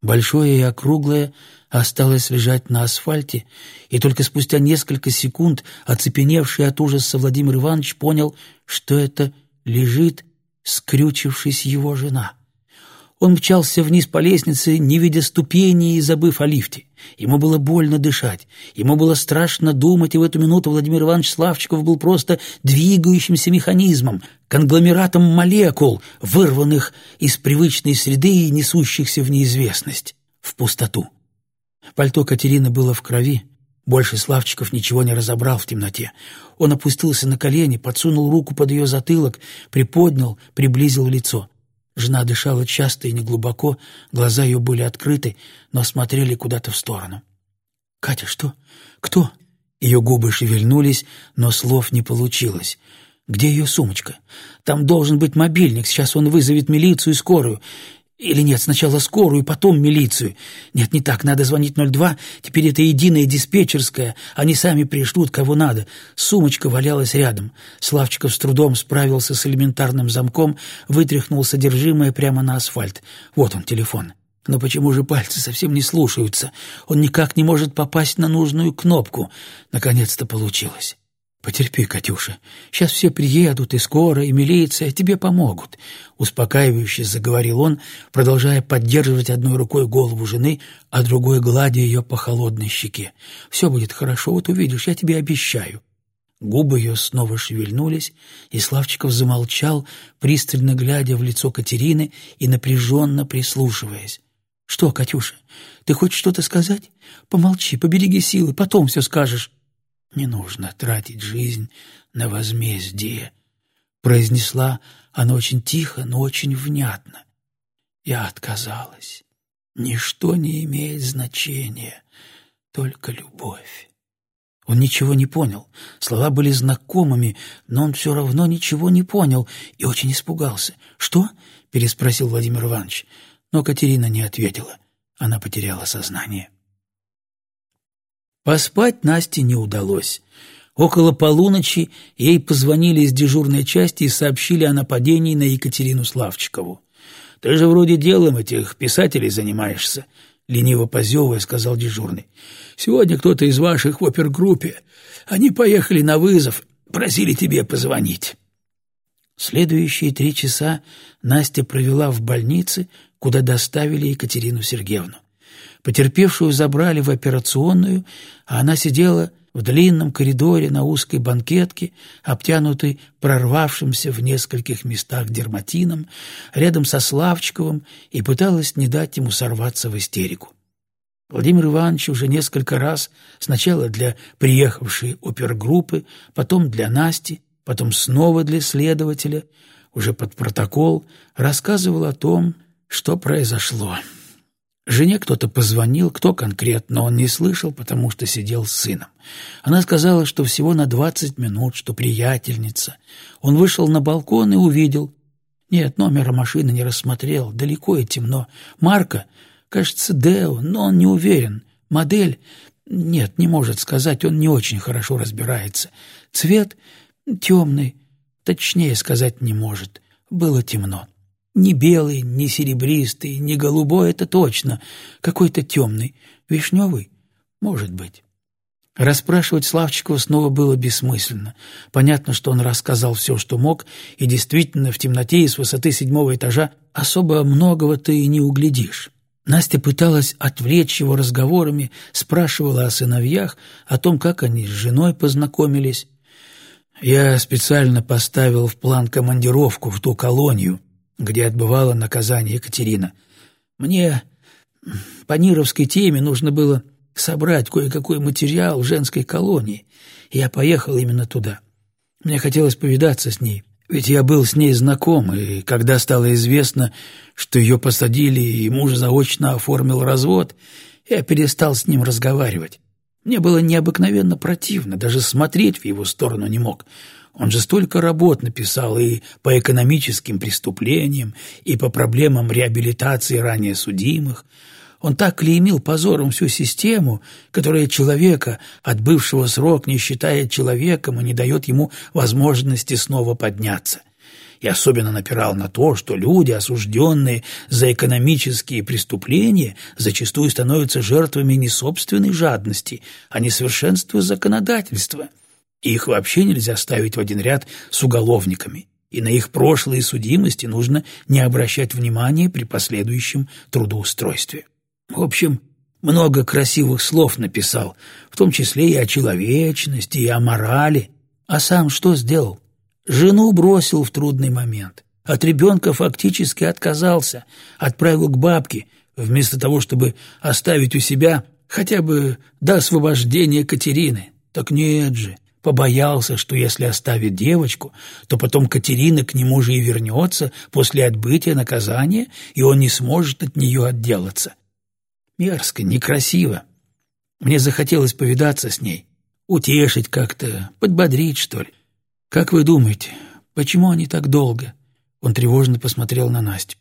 Большое и округлое осталось лежать на асфальте, и только спустя несколько секунд, оцепеневший от ужаса Владимир Иванович понял, что это лежит, скрючившись его жена. Он мчался вниз по лестнице, не видя ступеней и забыв о лифте. Ему было больно дышать, ему было страшно думать, и в эту минуту Владимир Иванович Славчиков был просто двигающимся механизмом, конгломератом молекул, вырванных из привычной среды и несущихся в неизвестность, в пустоту. Пальто Катерины было в крови, больше Славчиков ничего не разобрал в темноте. Он опустился на колени, подсунул руку под ее затылок, приподнял, приблизил лицо. Жена дышала часто и неглубоко, глаза ее были открыты, но смотрели куда-то в сторону. «Катя, что? Кто?» Ее губы шевельнулись, но слов не получилось. Где ее сумочка? Там должен быть мобильник, сейчас он вызовет милицию и скорую. Или нет, сначала скорую, потом милицию. Нет, не так, надо звонить 02, теперь это единая диспетчерская, они сами пришлют, кого надо. Сумочка валялась рядом. Славчиков с трудом справился с элементарным замком, вытряхнул содержимое прямо на асфальт. Вот он, телефон. Но почему же пальцы совсем не слушаются? Он никак не может попасть на нужную кнопку. Наконец-то получилось. «Потерпи, Катюша. Сейчас все приедут, и скоро, и милиция тебе помогут», — успокаивающе заговорил он, продолжая поддерживать одной рукой голову жены, а другой гладя ее по холодной щеке. «Все будет хорошо, вот увидишь, я тебе обещаю». Губы ее снова шевельнулись, и Славчиков замолчал, пристально глядя в лицо Катерины и напряженно прислушиваясь. «Что, Катюша, ты хочешь что-то сказать? Помолчи, побереги силы, потом все скажешь». «Не нужно тратить жизнь на возмездие», — произнесла она очень тихо, но очень внятно. Я отказалась. Ничто не имеет значения, только любовь. Он ничего не понял. Слова были знакомыми, но он все равно ничего не понял и очень испугался. «Что?» — переспросил Владимир Иванович но Катерина не ответила. Она потеряла сознание. Поспать Насте не удалось. Около полуночи ей позвонили из дежурной части и сообщили о нападении на Екатерину Славчикову. «Ты же вроде делом этих писателей занимаешься», — лениво позевывая сказал дежурный. «Сегодня кто-то из ваших в опергруппе. Они поехали на вызов, просили тебе позвонить». Следующие три часа Настя провела в больнице, куда доставили Екатерину Сергеевну. Потерпевшую забрали в операционную, а она сидела в длинном коридоре на узкой банкетке, обтянутой прорвавшимся в нескольких местах дерматином, рядом со Славчиковым и пыталась не дать ему сорваться в истерику. Владимир Иванович уже несколько раз, сначала для приехавшей опергруппы, потом для Насти, потом снова для следователя, уже под протокол, рассказывал о том, что произошло. Жене кто-то позвонил, кто конкретно, он не слышал, потому что сидел с сыном. Она сказала, что всего на двадцать минут, что приятельница. Он вышел на балкон и увидел. Нет, номера машины не рассмотрел, далеко и темно. Марка, кажется, Део, но он не уверен. Модель? Нет, не может сказать, он не очень хорошо разбирается. Цвет? Темный. Точнее сказать не может. Было темно. Не белый, не серебристый, не голубой, это точно. Какой-то темный. Вишневый? Может быть. Расспрашивать Славчикова снова было бессмысленно. Понятно, что он рассказал все, что мог, и действительно в темноте и с высоты седьмого этажа особо многого ты и не углядишь. Настя пыталась отвлечь его разговорами, спрашивала о сыновьях, о том, как они с женой познакомились. «Я специально поставил в план командировку в ту колонию», где отбывала наказание Екатерина. Мне по Нировской теме нужно было собрать кое-какой материал в женской колонии, и я поехал именно туда. Мне хотелось повидаться с ней, ведь я был с ней знаком, и когда стало известно, что ее посадили и муж заочно оформил развод, я перестал с ним разговаривать. Мне было необыкновенно противно, даже смотреть в его сторону не мог — он же столько работ написал и по экономическим преступлениям, и по проблемам реабилитации ранее судимых. Он так клеймил позором всю систему, которая человека, отбывшего срок, не считает человеком и не дает ему возможности снова подняться. И особенно напирал на то, что люди, осужденные за экономические преступления, зачастую становятся жертвами не собственной жадности, а несовершенства законодательства – их вообще нельзя ставить в один ряд с уголовниками, и на их прошлые судимости нужно не обращать внимания при последующем трудоустройстве. В общем, много красивых слов написал, в том числе и о человечности, и о морали. А сам что сделал? Жену бросил в трудный момент. От ребенка фактически отказался, отправил к бабке, вместо того, чтобы оставить у себя хотя бы до освобождения Катерины. Так нет же, Побоялся, что если оставит девочку, то потом Катерина к нему же и вернется после отбытия наказания, и он не сможет от нее отделаться. Мерзко, некрасиво. Мне захотелось повидаться с ней. Утешить как-то, подбодрить, что ли. Как вы думаете, почему они так долго?» Он тревожно посмотрел на Настю.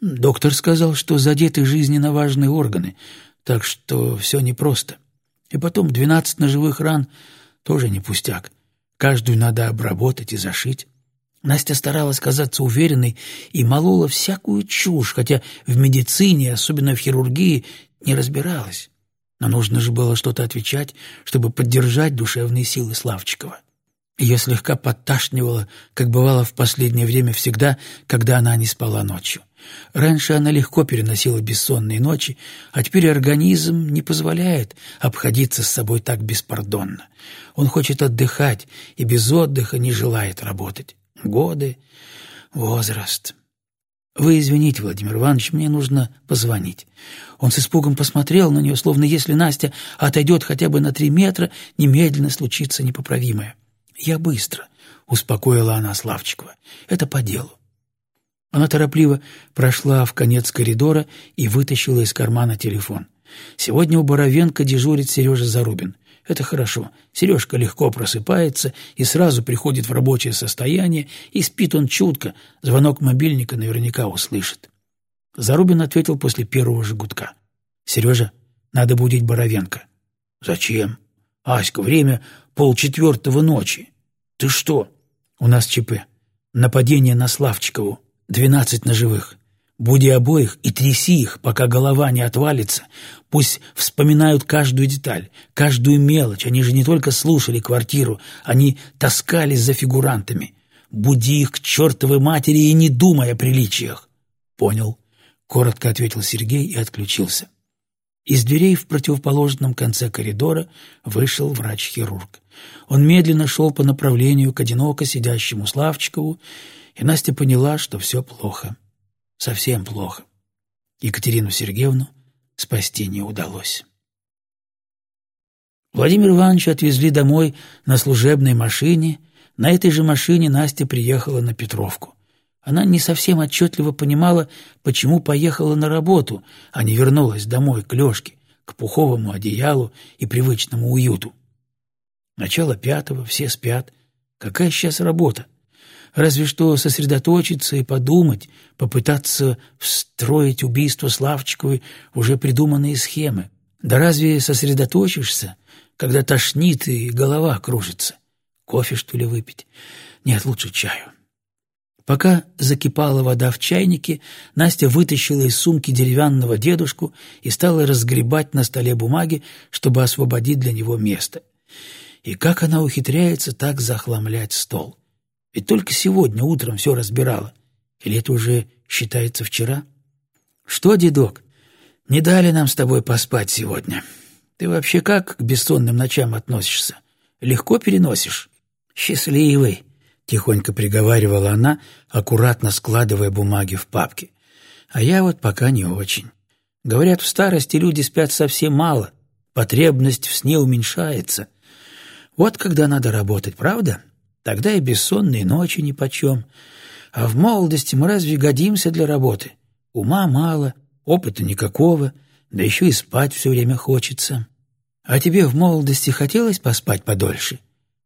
«Доктор сказал, что задеты жизненно важные органы, так что все непросто. И потом двенадцать ножевых ран тоже не пустяк. Каждую надо обработать и зашить». Настя старалась казаться уверенной и молола всякую чушь, хотя в медицине, особенно в хирургии, не разбиралась. Но нужно же было что-то отвечать, чтобы поддержать душевные силы Славчикова. Ее слегка подташнивало, как бывало в последнее время всегда, когда она не спала ночью. Раньше она легко переносила бессонные ночи, а теперь организм не позволяет обходиться с собой так беспардонно. Он хочет отдыхать и без отдыха не желает работать. Годы, возраст. «Вы извините, Владимир Иванович, мне нужно позвонить». Он с испугом посмотрел на нее, словно если Настя отойдет хотя бы на три метра, немедленно случится непоправимое. «Я быстро», — успокоила она Славчикова. «Это по делу». Она торопливо прошла в конец коридора и вытащила из кармана телефон. Сегодня у Боровенко дежурит Сережа Зарубин. Это хорошо. Сережка легко просыпается и сразу приходит в рабочее состояние, и спит он чутко. Звонок мобильника наверняка услышит. Зарубин ответил после первого же гудка. «Сережа, надо будить Боровенко». «Зачем?» «Аська, время полчетвертого ночи. Ты что?» «У нас ЧП. Нападение на Славчикову. Двенадцать ножевых. Буди обоих и тряси их, пока голова не отвалится. Пусть вспоминают каждую деталь, каждую мелочь. Они же не только слушали квартиру, они таскались за фигурантами. Буди их к чертовой матери и не думай о приличиях. Понял, — коротко ответил Сергей и отключился. Из дверей в противоположном конце коридора вышел врач-хирург. Он медленно шел по направлению к одиноко сидящему Славчикову, и Настя поняла, что все плохо совсем плохо. Екатерину Сергеевну спасти не удалось. Владимир Иванович отвезли домой на служебной машине. На этой же машине Настя приехала на Петровку. Она не совсем отчетливо понимала, почему поехала на работу, а не вернулась домой к Лёшке, к пуховому одеялу и привычному уюту. Начало пятого, все спят. Какая сейчас работа? Разве что сосредоточиться и подумать, попытаться встроить убийство Славчиковой уже придуманные схемы. Да разве сосредоточишься, когда тошнит и голова кружится? Кофе, что ли, выпить? Нет, лучше чаю. Пока закипала вода в чайнике, Настя вытащила из сумки деревянного дедушку и стала разгребать на столе бумаги, чтобы освободить для него место. И как она ухитряется так захламлять стол? Ведь только сегодня утром все разбирала. Или это уже считается вчера? Что, дедок, не дали нам с тобой поспать сегодня. Ты вообще как к бессонным ночам относишься? Легко переносишь? Счастливый, — тихонько приговаривала она, аккуратно складывая бумаги в папки. А я вот пока не очень. Говорят, в старости люди спят совсем мало, потребность в сне уменьшается. Вот когда надо работать, правда? — Тогда и бессонные ночи нипочем. А в молодости мы разве годимся для работы? Ума мало, опыта никакого, да еще и спать все время хочется. А тебе в молодости хотелось поспать подольше?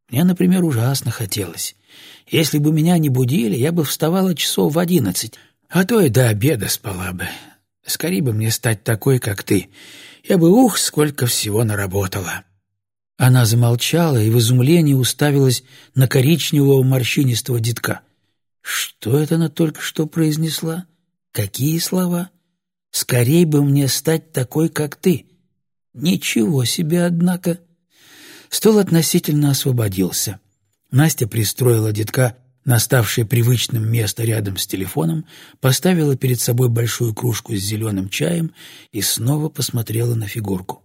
Мне, например, ужасно хотелось. Если бы меня не будили, я бы вставала часов в одиннадцать, а то и до обеда спала бы. Скорее бы мне стать такой, как ты. Я бы, ух, сколько всего наработала. Она замолчала и в изумлении уставилась на коричневого морщинистого детка. Что это она только что произнесла? Какие слова? «Скорей бы мне стать такой, как ты». Ничего себе, однако. Стол относительно освободился. Настя пристроила детка на ставшее привычным место рядом с телефоном, поставила перед собой большую кружку с зеленым чаем и снова посмотрела на фигурку.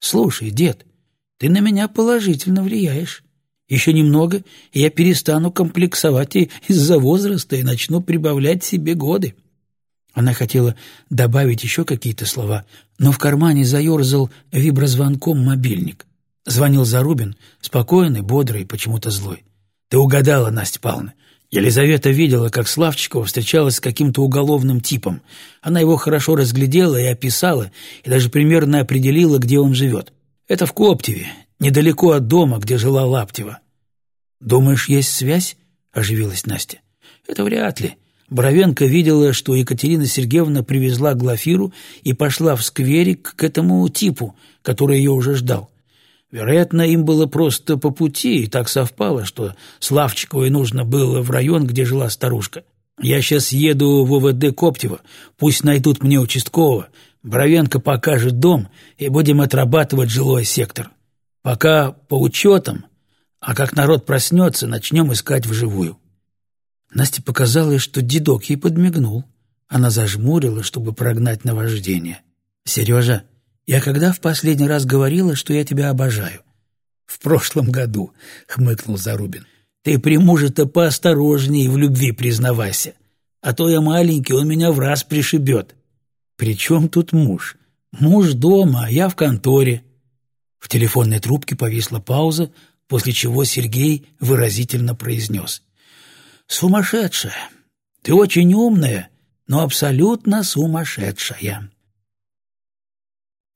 «Слушай, дед, ты на меня положительно влияешь. Еще немного, и я перестану комплексовать из-за возраста и начну прибавлять себе годы». Она хотела добавить еще какие-то слова, но в кармане заерзал виброзвонком мобильник. Звонил Зарубин, спокойный, бодрый, почему-то злой. «Ты угадала, Настя Павловна. Елизавета видела, как Славчикова встречалась с каким-то уголовным типом. Она его хорошо разглядела и описала, и даже примерно определила, где он живет. Это в Коптеве, недалеко от дома, где жила Лаптева. «Думаешь, есть связь?» — оживилась Настя. «Это вряд ли. Боровенко видела, что Екатерина Сергеевна привезла Глафиру и пошла в скверик к этому типу, который ее уже ждал. Вероятно, им было просто по пути, и так совпало, что Славчиковой нужно было в район, где жила старушка. Я сейчас еду в ОВД Коптева, пусть найдут мне участкового. Боровенко покажет дом, и будем отрабатывать жилой сектор. Пока по учетам, а как народ проснется, начнем искать вживую. Насте показалось, что дедок ей подмигнул. Она зажмурила, чтобы прогнать наваждение. «Сережа, я когда в последний раз говорила, что я тебя обожаю?» «В прошлом году», — хмыкнул Зарубин. «Ты при муже-то поосторожнее в любви признавайся, а то я маленький, он меня в раз пришибет». «При чем тут муж? Муж дома, а я в конторе». В телефонной трубке повисла пауза, после чего Сергей выразительно произнес. Сумасшедшая. Ты очень умная, но абсолютно сумасшедшая.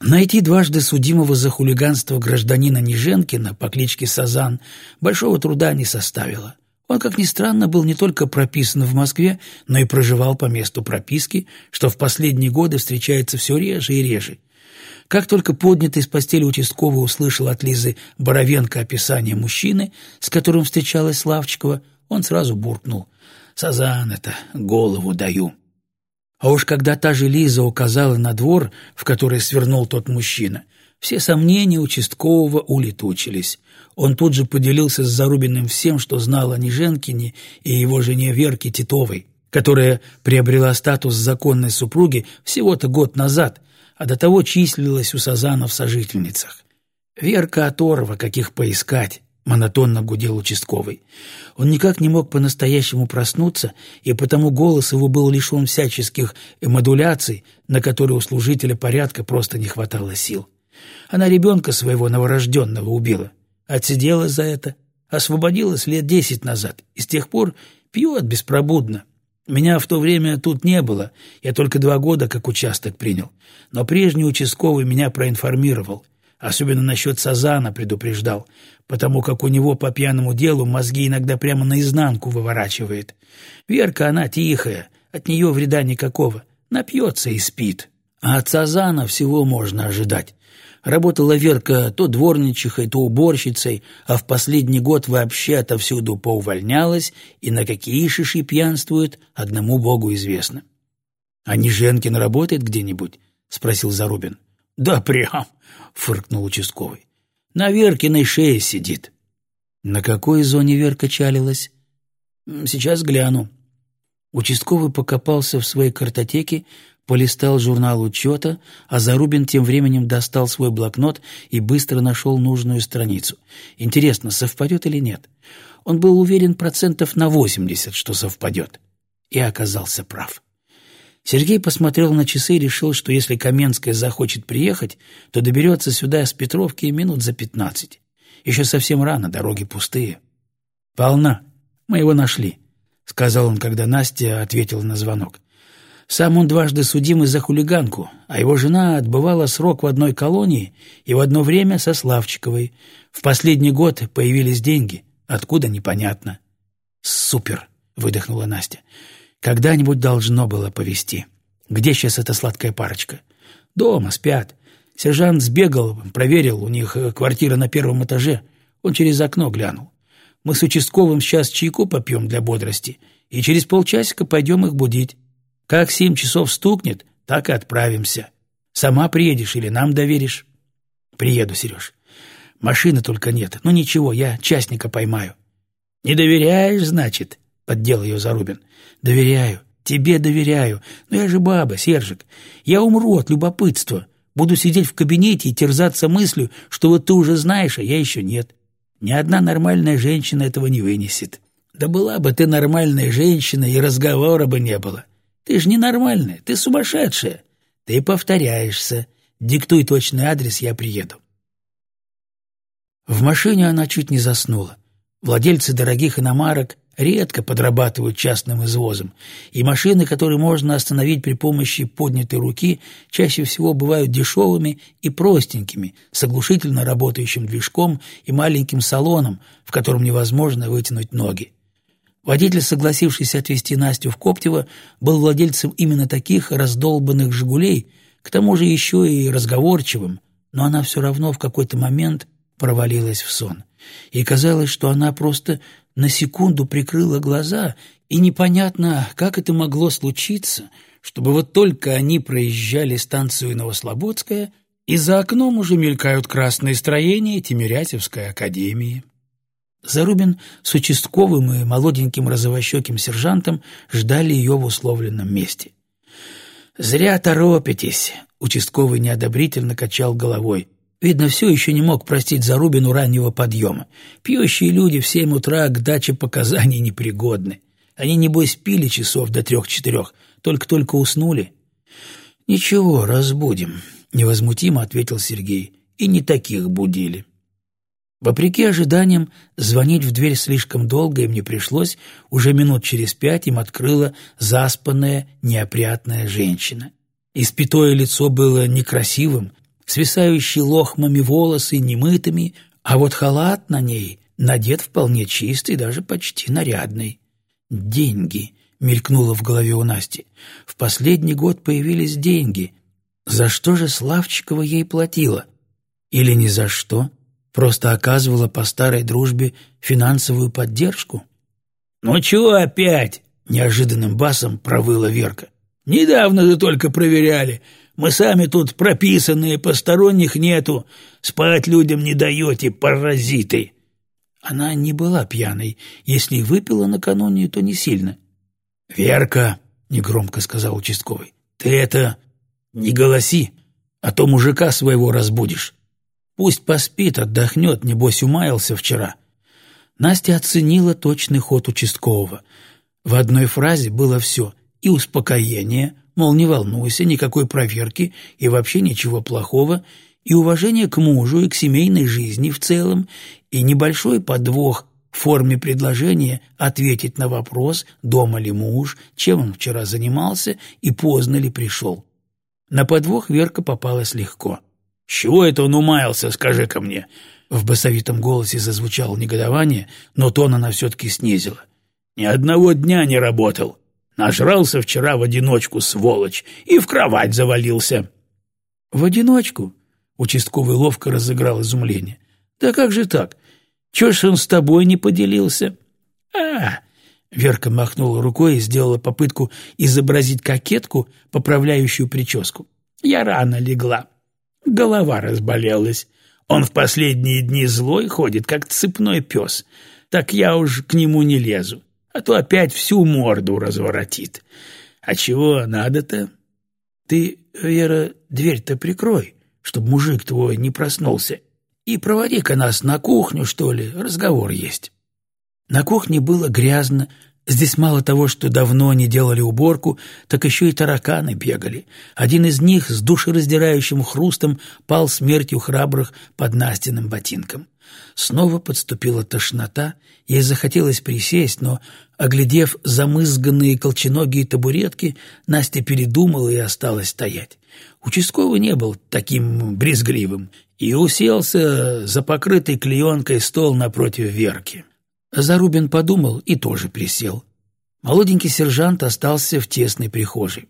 Найти дважды судимого за хулиганство гражданина Ниженкина по кличке Сазан большого труда не составило. Он, как ни странно, был не только прописан в Москве, но и проживал по месту прописки, что в последние годы встречается все реже и реже. Как только поднятый с постели участковый услышал от Лизы Боровенко описание мужчины, с которым встречалась Славчикова, он сразу буркнул. «Сазан это, голову даю». А уж когда та же Лиза указала на двор, в который свернул тот мужчина, все сомнения участкового улетучились. Он тут же поделился с Зарубиным всем, что знал о Неженкине и его жене Верке Титовой, которая приобрела статус законной супруги всего-то год назад, а до того числилась у Сазана в сожительницах. Верка оторва, каких поискать, — монотонно гудел участковый. Он никак не мог по-настоящему проснуться, и потому голос его был лишен всяческих модуляций, на которые у служителя порядка просто не хватало сил. Она ребенка своего новорожденного убила. Отсидела за это, освободилась лет десять назад, и с тех пор пьет беспробудно. Меня в то время тут не было, я только два года как участок принял. Но прежний участковый меня проинформировал. Особенно насчет Сазана предупреждал, потому как у него по пьяному делу мозги иногда прямо наизнанку выворачивает. Верка, она тихая, от нее вреда никакого, напьется и спит. А от Сазана всего можно ожидать. Работала Верка то дворничихой, то уборщицей, а в последний год вообще отовсюду поувольнялась и на какие шиши пьянствует, одному богу известно. — А Неженкин работает где-нибудь? — спросил Зарубин. — «Да прям!» — фыркнул участковый. «На Веркиной шее сидит». «На какой зоне Верка чалилась?» «Сейчас гляну». Участковый покопался в своей картотеке, полистал журнал учета, а Зарубин тем временем достал свой блокнот и быстро нашел нужную страницу. Интересно, совпадет или нет? Он был уверен процентов на восемьдесят, что совпадет. И оказался прав. Сергей посмотрел на часы и решил, что если Каменская захочет приехать, то доберется сюда с Петровки минут за пятнадцать. Еще совсем рано, дороги пустые. «Полна. Мы его нашли», — сказал он, когда Настя ответила на звонок. Сам он дважды судим из-за хулиганку, а его жена отбывала срок в одной колонии и в одно время со Славчиковой. В последний год появились деньги. Откуда — непонятно. «Супер!» — выдохнула Настя. Когда-нибудь должно было повести. Где сейчас эта сладкая парочка? Дома, спят. Сержант сбегал, проверил, у них э, квартира на первом этаже. Он через окно глянул. Мы с участковым сейчас чайку попьем для бодрости, и через полчасика пойдем их будить. Как семь часов стукнет, так и отправимся. Сама приедешь или нам доверишь? Приеду, Сереж. Машины только нет. Ну ничего, я частника поймаю. Не доверяешь, значит? поддел ее Зарубин. «Доверяю, тебе доверяю, но я же баба, Сержик. Я умру от любопытства. Буду сидеть в кабинете и терзаться мыслью, что вот ты уже знаешь, а я еще нет. Ни одна нормальная женщина этого не вынесет. Да была бы ты нормальная женщина, и разговора бы не было. Ты же ненормальная, ты сумасшедшая. Ты повторяешься. Диктуй точный адрес, я приеду». В машине она чуть не заснула. Владельцы дорогих иномарок редко подрабатывают частным извозом, и машины, которые можно остановить при помощи поднятой руки, чаще всего бывают дешевыми и простенькими, с оглушительно работающим движком и маленьким салоном, в котором невозможно вытянуть ноги. Водитель, согласившийся отвезти Настю в Коптево, был владельцем именно таких раздолбанных «Жигулей», к тому же еще и разговорчивым, но она все равно в какой-то момент провалилась в сон. И казалось, что она просто на секунду прикрыла глаза, и непонятно, как это могло случиться, чтобы вот только они проезжали станцию Новослободская, и за окном уже мелькают красные строения Тимирязевской академии. Зарубин с участковым и молоденьким розовощеким сержантом ждали ее в условленном месте. «Зря торопитесь», — участковый неодобрительно качал головой. Видно, все еще не мог простить Зарубину раннего подъема. Пьющие люди в семь утра к даче показаний непригодны. Они, небось, пили часов до трех-четырех, только-только уснули. «Ничего, разбудим», — невозмутимо ответил Сергей. «И не таких будили». Вопреки ожиданиям, звонить в дверь слишком долго им не пришлось, уже минут через пять им открыла заспанная, неопрятная женщина. Испятое лицо было некрасивым, свисающие лохмами волосы немытыми, а вот халат на ней надет вполне чистый, даже почти нарядный. «Деньги», — мелькнуло в голове у Насти. «В последний год появились деньги. За что же Славчикова ей платила? Или ни за что?» Просто оказывала по старой дружбе финансовую поддержку? «Ну чего опять?» — неожиданным басом провыла Верка. «Недавно же только проверяли. Мы сами тут прописанные, посторонних нету. Спать людям не даете, паразиты!» Она не была пьяной. Если выпила накануне, то не сильно. «Верка!» — негромко сказал участковый. «Ты это... не голоси, а то мужика своего разбудишь. Пусть поспит, отдохнет, небось умаялся вчера. Настя оценила точный ход участкового. В одной фразе было все — и успокоение, мол, не волнуйся, никакой проверки и вообще ничего плохого, и уважение к мужу и к семейной жизни в целом, и небольшой подвох в форме предложения ответить на вопрос, дома ли муж, чем он вчера занимался и поздно ли пришел. На подвох Верка попалась легко. Чего это он умаялся, скажи-ка мне?» В басовитом голосе зазвучало негодование, но тон она все-таки снизила. «Ни одного дня не работал. Нажрался вчера в одиночку, сволочь, и в кровать завалился». «В одиночку?» — участковый ловко разыграл изумление. «Да как же так? Чего ж он с тобой не поделился?» «А, Верка махнула рукой и сделала попытку изобразить кокетку, поправляющую прическу. «Я рано легла. Голова разболелась. Он в последние дни злой ходит, как цепной пес. Так я уж к нему не лезу, а то опять всю морду разворотит. А чего надо-то? Ты, Вера, дверь-то прикрой, чтоб мужик твой не проснулся. И проводи-ка нас на кухню, что ли, разговор есть. На кухне было грязно, Здесь мало того, что давно не делали уборку, так еще и тараканы бегали. Один из них с душераздирающим хрустом пал смертью храбрых под Настиным ботинком. Снова подступила тошнота, ей захотелось присесть, но, оглядев замызганные колченогие табуретки, Настя передумала и осталась стоять. Участковый не был таким брезгливым и уселся за покрытый клеенкой стол напротив Верки. Зарубин подумал и тоже присел. Молоденький сержант остался в тесной прихожей.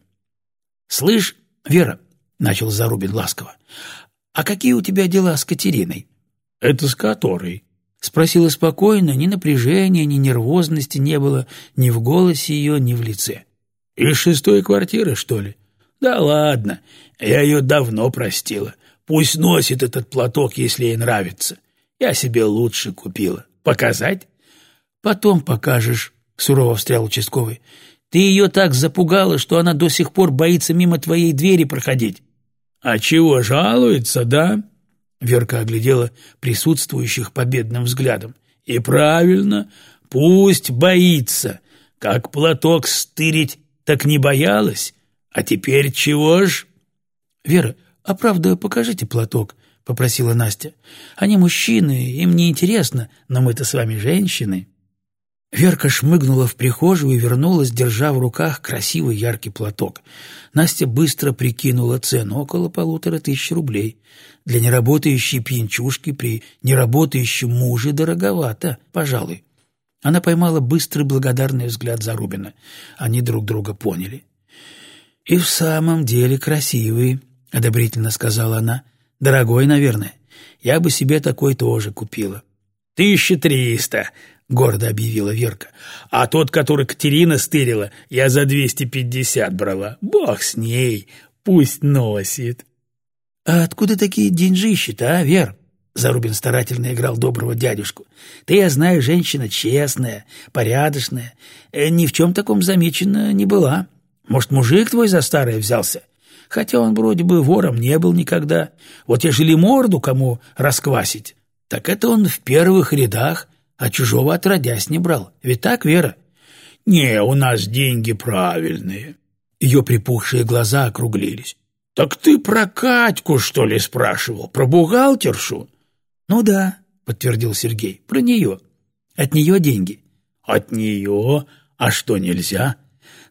«Слышь, Вера», — начал Зарубин ласково, — «а какие у тебя дела с Катериной?» «Это с которой?» — спросила спокойно, ни напряжения, ни нервозности не было ни в голосе ее, ни в лице. «Из шестой квартиры, что ли?» «Да ладно, я ее давно простила. Пусть носит этот платок, если ей нравится. Я себе лучше купила. Показать?» «Потом покажешь», — сурово встрял участковый. «Ты ее так запугала, что она до сих пор боится мимо твоей двери проходить». «А чего жалуется, да?» Верка оглядела присутствующих победным взглядом. «И правильно, пусть боится. Как платок стырить, так не боялась. А теперь чего ж?» «Вера, а правда, покажите платок», — попросила Настя. «Они мужчины, им не интересно, но мы-то с вами женщины». Верка шмыгнула в прихожую и вернулась, держа в руках красивый яркий платок. Настя быстро прикинула цену — около полутора тысяч рублей. Для неработающей пьянчушки при неработающем муже дороговато, пожалуй. Она поймала быстрый благодарный взгляд Зарубина. Они друг друга поняли. «И в самом деле красивый», — одобрительно сказала она. «Дорогой, наверное. Я бы себе такой тоже купила». «Тысяча триста», — гордо объявила Верка. «А тот, который Катерина стырила, я за двести пятьдесят брала. Бог с ней, пусть носит». «А откуда такие деньжищи-то, а, Вер?» Зарубин старательно играл доброго дядюшку. «Ты, я знаю, женщина честная, порядочная, э, ни в чем таком замечена не была. Может, мужик твой за старое взялся? Хотя он вроде бы вором не был никогда. Вот ежели морду кому расквасить, так это он в первых рядах, а чужого отродясь не брал. Ведь так, Вера?» «Не, у нас деньги правильные». Ее припухшие глаза округлились. «Так ты про Катьку, что ли, спрашивал? Про бухгалтершу?» «Ну да», — подтвердил Сергей, — «про нее. От нее деньги». «От нее? А что, нельзя?»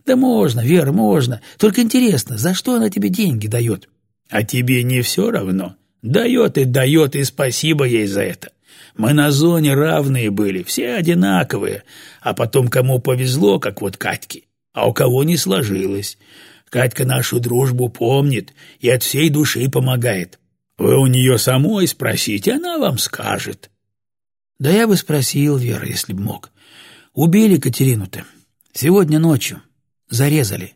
«Да можно, Вера, можно. Только интересно, за что она тебе деньги дает?» «А тебе не все равно? Дает и дает, и спасибо ей за это. Мы на зоне равные были, все одинаковые, а потом кому повезло, как вот Катьке, а у кого не сложилось. Катька нашу дружбу помнит и от всей души помогает. Вы у нее самой спросите, она вам скажет. Да я бы спросил, Вера, если б мог. Убили Катерину-то. Сегодня ночью. Зарезали.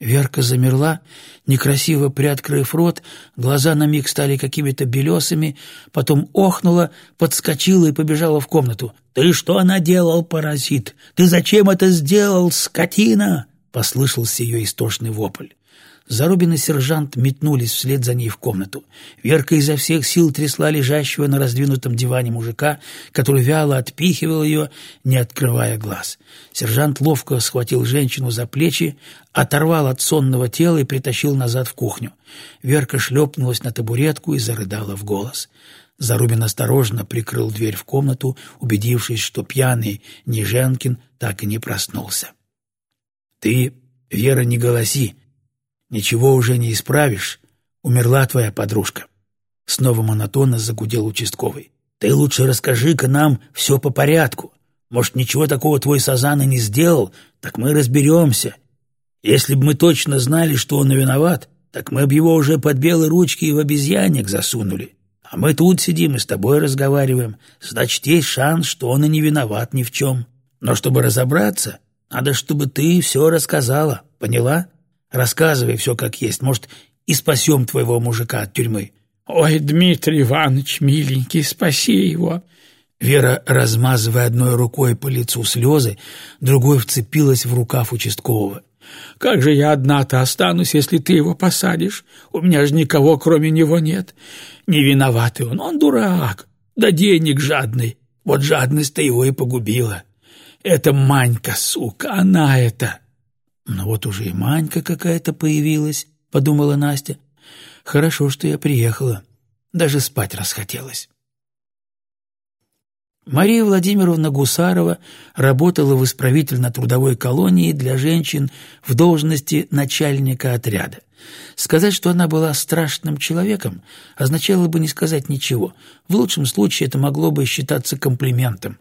Верка замерла, некрасиво приоткрыв рот, глаза на миг стали какими-то белесами, потом охнула, подскочила и побежала в комнату. «Ты что наделал, паразит? Ты зачем это сделал, скотина?» — послышался ее истошный вопль. Зарубин и сержант метнулись вслед за ней в комнату. Верка изо всех сил трясла лежащего на раздвинутом диване мужика, который вяло отпихивал ее, не открывая глаз. Сержант ловко схватил женщину за плечи, оторвал от сонного тела и притащил назад в кухню. Верка шлепнулась на табуретку и зарыдала в голос. Зарубин осторожно прикрыл дверь в комнату, убедившись, что пьяный Неженкин так и не проснулся. «Ты, Вера, не голоси!» Ничего уже не исправишь. Умерла твоя подружка. Снова монотонно загудел участковый. Ты лучше расскажи-ка нам все по порядку. Может, ничего такого твой Сазан и не сделал, так мы разберемся. Если бы мы точно знали, что он виноват, так мы бы его уже под белые ручки и в обезьянник засунули. А мы тут сидим и с тобой разговариваем. Значит, есть шанс, что он и не виноват ни в чем. Но чтобы разобраться, надо, чтобы ты все рассказала. Поняла? Рассказывай все как есть, может, и спасем твоего мужика от тюрьмы». «Ой, Дмитрий Иванович, миленький, спаси его!» Вера, размазывая одной рукой по лицу слезы, другой вцепилась в рукав участкового. «Как же я одна-то останусь, если ты его посадишь? У меня же никого, кроме него, нет. Не виноватый он, он дурак, да денег жадный. Вот жадность-то его и погубила. Это Манька, сука, она это...» «Ну вот уже и Манька какая-то появилась», — подумала Настя. «Хорошо, что я приехала. Даже спать расхотелось». Мария Владимировна Гусарова работала в исправительно-трудовой колонии для женщин в должности начальника отряда. Сказать, что она была страшным человеком, означало бы не сказать ничего. В лучшем случае это могло бы считаться комплиментом.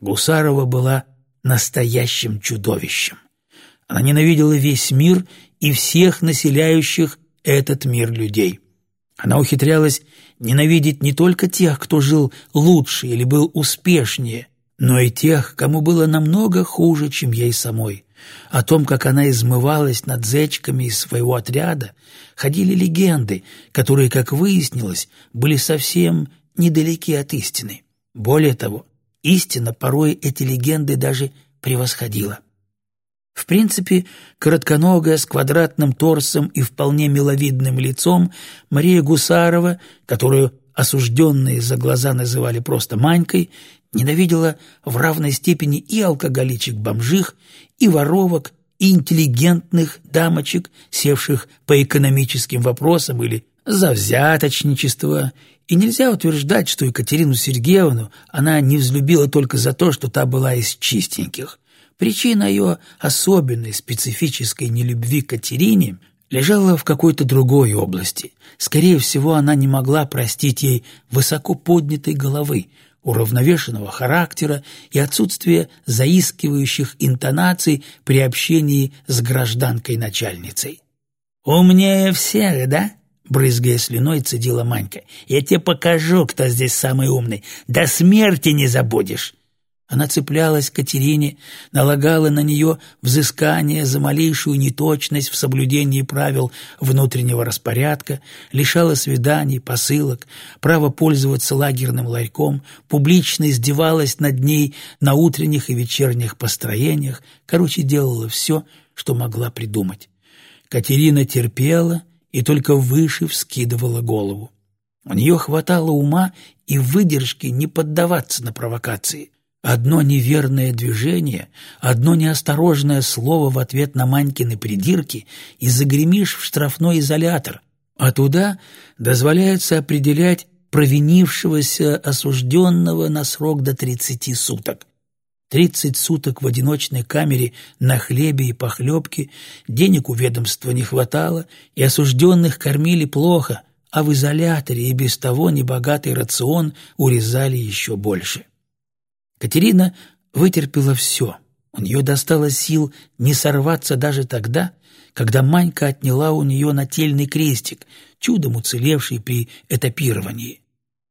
Гусарова была настоящим чудовищем. Она ненавидела весь мир и всех населяющих этот мир людей. Она ухитрялась ненавидеть не только тех, кто жил лучше или был успешнее, но и тех, кому было намного хуже, чем ей самой. О том, как она измывалась над зечками из своего отряда, ходили легенды, которые, как выяснилось, были совсем недалеки от истины. Более того, истина порой эти легенды даже превосходила. В принципе, коротконогая, с квадратным торсом и вполне миловидным лицом, Мария Гусарова, которую осужденные за глаза называли просто Манькой, ненавидела в равной степени и алкоголичек-бомжих, и воровок, и интеллигентных дамочек, севших по экономическим вопросам или за взяточничество, и нельзя утверждать, что Екатерину Сергеевну она не взлюбила только за то, что та была из чистеньких. Причина ее особенной специфической нелюбви к Катерине лежала в какой-то другой области. Скорее всего, она не могла простить ей высоко поднятой головы, уравновешенного характера и отсутствие заискивающих интонаций при общении с гражданкой-начальницей. «Умнее всех, да?» — брызгая слюной, цедила Манька. «Я тебе покажу, кто здесь самый умный. До смерти не забудешь!» Она цеплялась к Катерине, налагала на нее взыскание за малейшую неточность в соблюдении правил внутреннего распорядка, лишала свиданий, посылок, права пользоваться лагерным ларьком, публично издевалась над ней на утренних и вечерних построениях, короче, делала все, что могла придумать. Катерина терпела и только выше вскидывала голову. У нее хватало ума и выдержки не поддаваться на провокации — Одно неверное движение, одно неосторожное слово в ответ на Манькины придирки и загремишь в штрафной изолятор, а туда дозволяется определять провинившегося осужденного на срок до 30 суток. Тридцать суток в одиночной камере на хлебе и похлебке, денег у ведомства не хватало, и осужденных кормили плохо, а в изоляторе и без того небогатый рацион урезали еще больше. Катерина вытерпела все. У нее достало сил не сорваться даже тогда, когда Манька отняла у нее нательный крестик, чудом уцелевший при этапировании.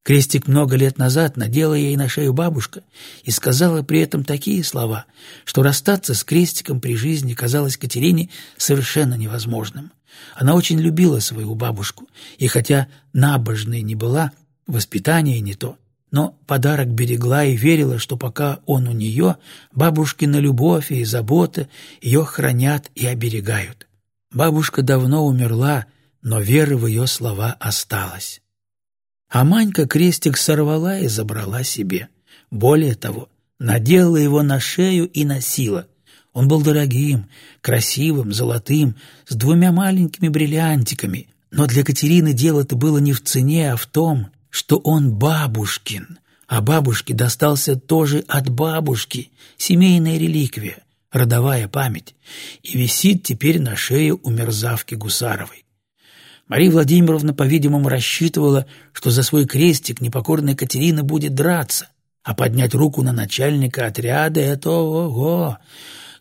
Крестик много лет назад надела ей на шею бабушка и сказала при этом такие слова, что расстаться с крестиком при жизни казалось Катерине совершенно невозможным. Она очень любила свою бабушку, и хотя набожной не была, воспитание не то, но подарок берегла и верила, что пока он у нее, бабушкина любовь и забота ее хранят и оберегают. Бабушка давно умерла, но вера в ее слова осталась. А Манька крестик сорвала и забрала себе. Более того, надела его на шею и носила. Он был дорогим, красивым, золотым, с двумя маленькими бриллиантиками. Но для Катерины дело-то было не в цене, а в том, что он бабушкин, а бабушке достался тоже от бабушки, семейная реликвия, родовая память, и висит теперь на шее у мерзавки Гусаровой. Мария Владимировна, по-видимому, рассчитывала, что за свой крестик непокорная Катерина будет драться, а поднять руку на начальника отряда — это ого!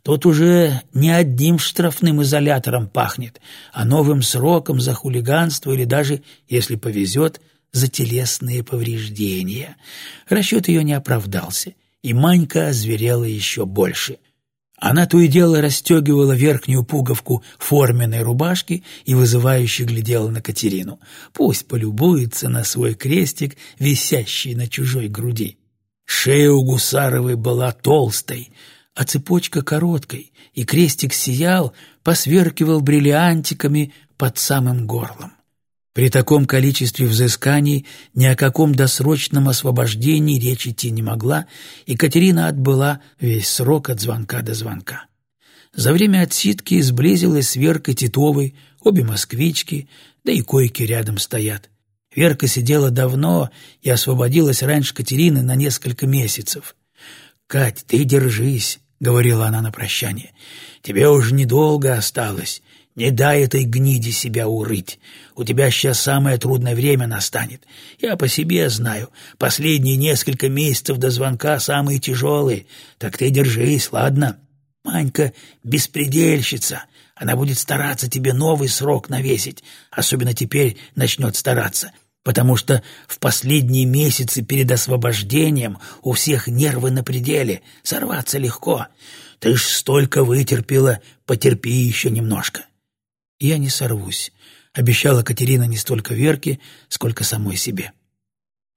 Тут уже не одним штрафным изолятором пахнет, а новым сроком за хулиганство или даже, если повезет, за телесные повреждения. Расчет ее не оправдался, и Манька озверела еще больше. Она то и дело расстегивала верхнюю пуговку форменной рубашки и вызывающе глядела на Катерину. Пусть полюбуется на свой крестик, висящий на чужой груди. Шея у Гусаровой была толстой, а цепочка короткой, и крестик сиял, посверкивал бриллиантиками под самым горлом. При таком количестве взысканий ни о каком досрочном освобождении речи идти не могла, и Катерина отбыла весь срок от звонка до звонка. За время отсидки сблизилась с Веркой Титовой, обе москвички, да и койки рядом стоят. Верка сидела давно и освободилась раньше Катерины на несколько месяцев. «Кать, ты держись», — говорила она на прощание. «Тебе уже недолго осталось. Не дай этой гниде себя урыть. У тебя сейчас самое трудное время настанет. Я по себе знаю. Последние несколько месяцев до звонка самые тяжелые. Так ты держись, ладно? Манька беспредельщица. Она будет стараться тебе новый срок навесить. Особенно теперь начнет стараться. Потому что в последние месяцы перед освобождением у всех нервы на пределе. Сорваться легко. Ты ж столько вытерпела, потерпи еще немножко. «Я не сорвусь», — обещала Катерина не столько Верке, сколько самой себе.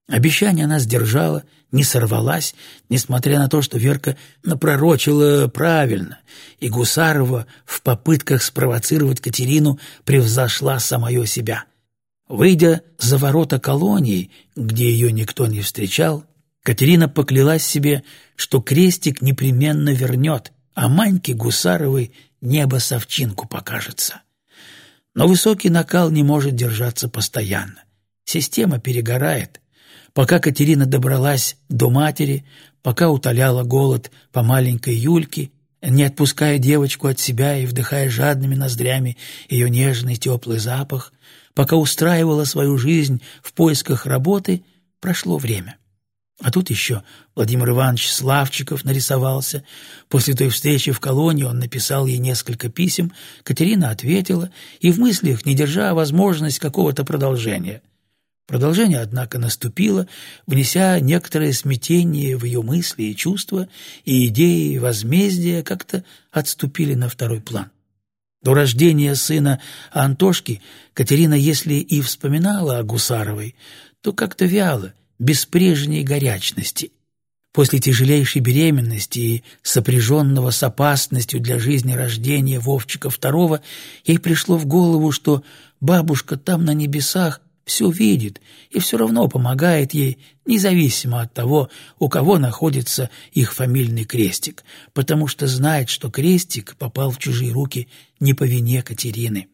Обещание она сдержала, не сорвалась, несмотря на то, что Верка напророчила правильно, и Гусарова в попытках спровоцировать Катерину превзошла самое себя. Выйдя за ворота колонии, где ее никто не встречал, Катерина поклялась себе, что крестик непременно вернет, а Маньке Гусаровой небо совчинку покажется. Но высокий накал не может держаться постоянно. Система перегорает. Пока Катерина добралась до матери, пока утоляла голод по маленькой Юльке, не отпуская девочку от себя и вдыхая жадными ноздрями ее нежный теплый запах, пока устраивала свою жизнь в поисках работы, прошло время. А тут еще Владимир Иванович Славчиков нарисовался. После той встречи в колонии он написал ей несколько писем, Катерина ответила, и в мыслях, не держа возможность какого-то продолжения. Продолжение, однако, наступило, внеся некоторое смятение в ее мысли и чувства, и идеи возмездия как-то отступили на второй план. До рождения сына Антошки Катерина, если и вспоминала о Гусаровой, то как-то вяло, без прежней горячности. После тяжелейшей беременности и сопряженного с опасностью для жизни рождения Вовчика II ей пришло в голову, что бабушка там на небесах все видит и все равно помогает ей, независимо от того, у кого находится их фамильный крестик, потому что знает, что крестик попал в чужие руки не по вине Катерины.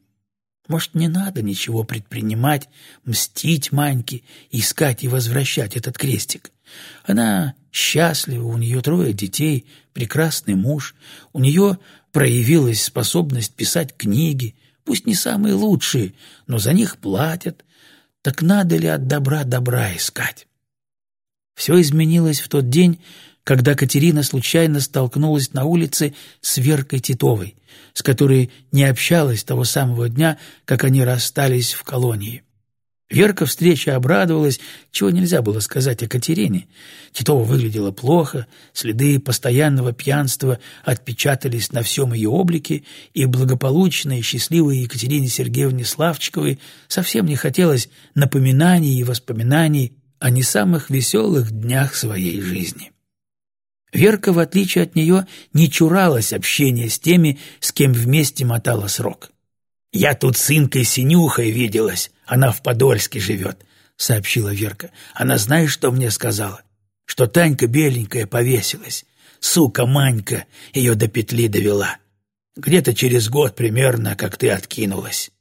Может, не надо ничего предпринимать, мстить Маньке, искать и возвращать этот крестик. Она счастлива, у нее трое детей, прекрасный муж, у нее проявилась способность писать книги, пусть не самые лучшие, но за них платят. Так надо ли от добра добра искать? Все изменилось в тот день, когда Катерина случайно столкнулась на улице с Веркой Титовой, с которой не общалась того самого дня, как они расстались в колонии. Верка встрече обрадовалась, чего нельзя было сказать о Катерине. Титова выглядела плохо, следы постоянного пьянства отпечатались на всем ее облике, и благополучной и счастливой Екатерине Сергеевне Славчиковой совсем не хотелось напоминаний и воспоминаний о не самых веселых днях своей жизни. Верка, в отличие от нее, не чуралась общения с теми, с кем вместе мотала срок. «Я тут с Инкой Синюхой виделась, она в Подольске живет», — сообщила Верка. «Она знаешь, что мне сказала? Что Танька беленькая повесилась. Сука Манька ее до петли довела. Где-то через год примерно, как ты откинулась».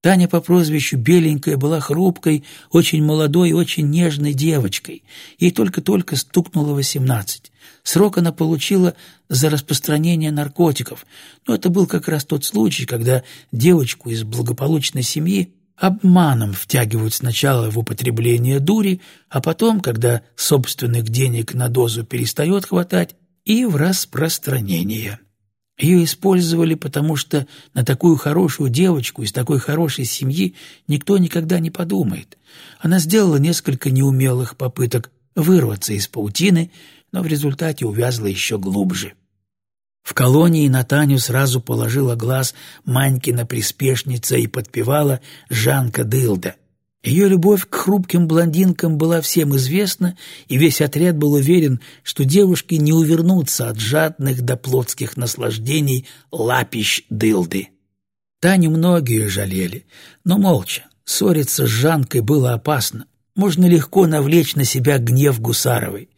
Таня по прозвищу Беленькая была хрупкой, очень молодой и очень нежной девочкой. Ей только-только стукнуло восемнадцать. Срок она получила за распространение наркотиков, но это был как раз тот случай, когда девочку из благополучной семьи обманом втягивают сначала в употребление дури, а потом, когда собственных денег на дозу перестает хватать, и в распространение. Ее использовали, потому что на такую хорошую девочку из такой хорошей семьи никто никогда не подумает. Она сделала несколько неумелых попыток вырваться из паутины, но в результате увязла еще глубже. В колонии на Таню сразу положила глаз Манькина приспешница и подпевала Жанка Дылда. Ее любовь к хрупким блондинкам была всем известна, и весь отряд был уверен, что девушки не увернутся от жадных до плотских наслаждений лапищ дылды. Таню многие жалели, но молча. Ссориться с Жанкой было опасно. Можно легко навлечь на себя гнев Гусаровой.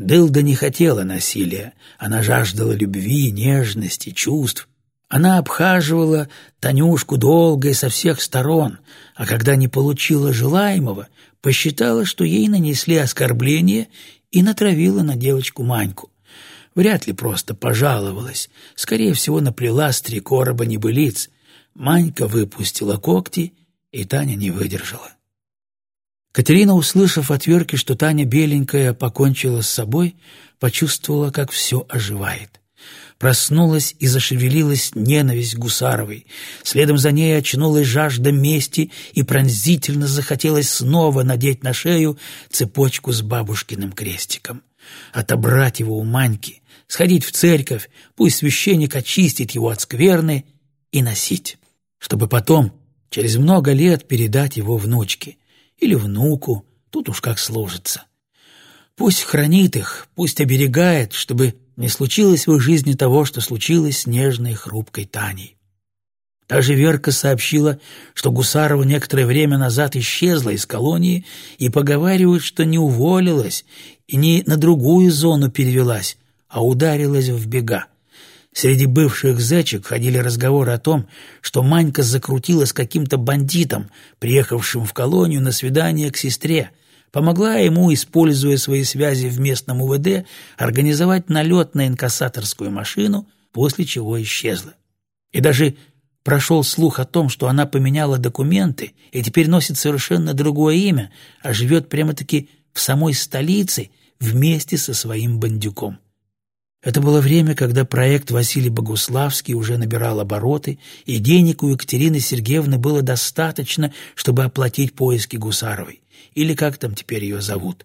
Дылда не хотела насилия, она жаждала любви, нежности, чувств, она обхаживала Танюшку долго и со всех сторон, а когда не получила желаемого, посчитала, что ей нанесли оскорбление и натравила на девочку Маньку. Вряд ли просто пожаловалась, скорее всего, наплела с три короба небылиц. Манька выпустила когти, и Таня не выдержала. Катерина, услышав от Верки, что Таня беленькая покончила с собой, почувствовала, как все оживает. Проснулась и зашевелилась ненависть Гусаровой. Следом за ней очнулась жажда мести и пронзительно захотелось снова надеть на шею цепочку с бабушкиным крестиком. Отобрать его у Маньки, сходить в церковь, пусть священник очистит его от скверны и носить, чтобы потом, через много лет, передать его внучке или внуку, тут уж как сложится. Пусть хранит их, пусть оберегает, чтобы не случилось в их жизни того, что случилось с нежной хрупкой Таней. Также Верка сообщила, что Гусарова некоторое время назад исчезла из колонии и поговаривают, что не уволилась и не на другую зону перевелась, а ударилась в бега. Среди бывших зэчек ходили разговоры о том, что Манька закрутила с каким-то бандитом, приехавшим в колонию на свидание к сестре, помогла ему, используя свои связи в местном УВД, организовать налет на инкассаторскую машину, после чего исчезла. И даже прошел слух о том, что она поменяла документы и теперь носит совершенно другое имя, а живет прямо-таки в самой столице вместе со своим бандюком. Это было время, когда проект Василий Богуславский уже набирал обороты, и денег у Екатерины Сергеевны было достаточно, чтобы оплатить поиски Гусаровой, или как там теперь ее зовут.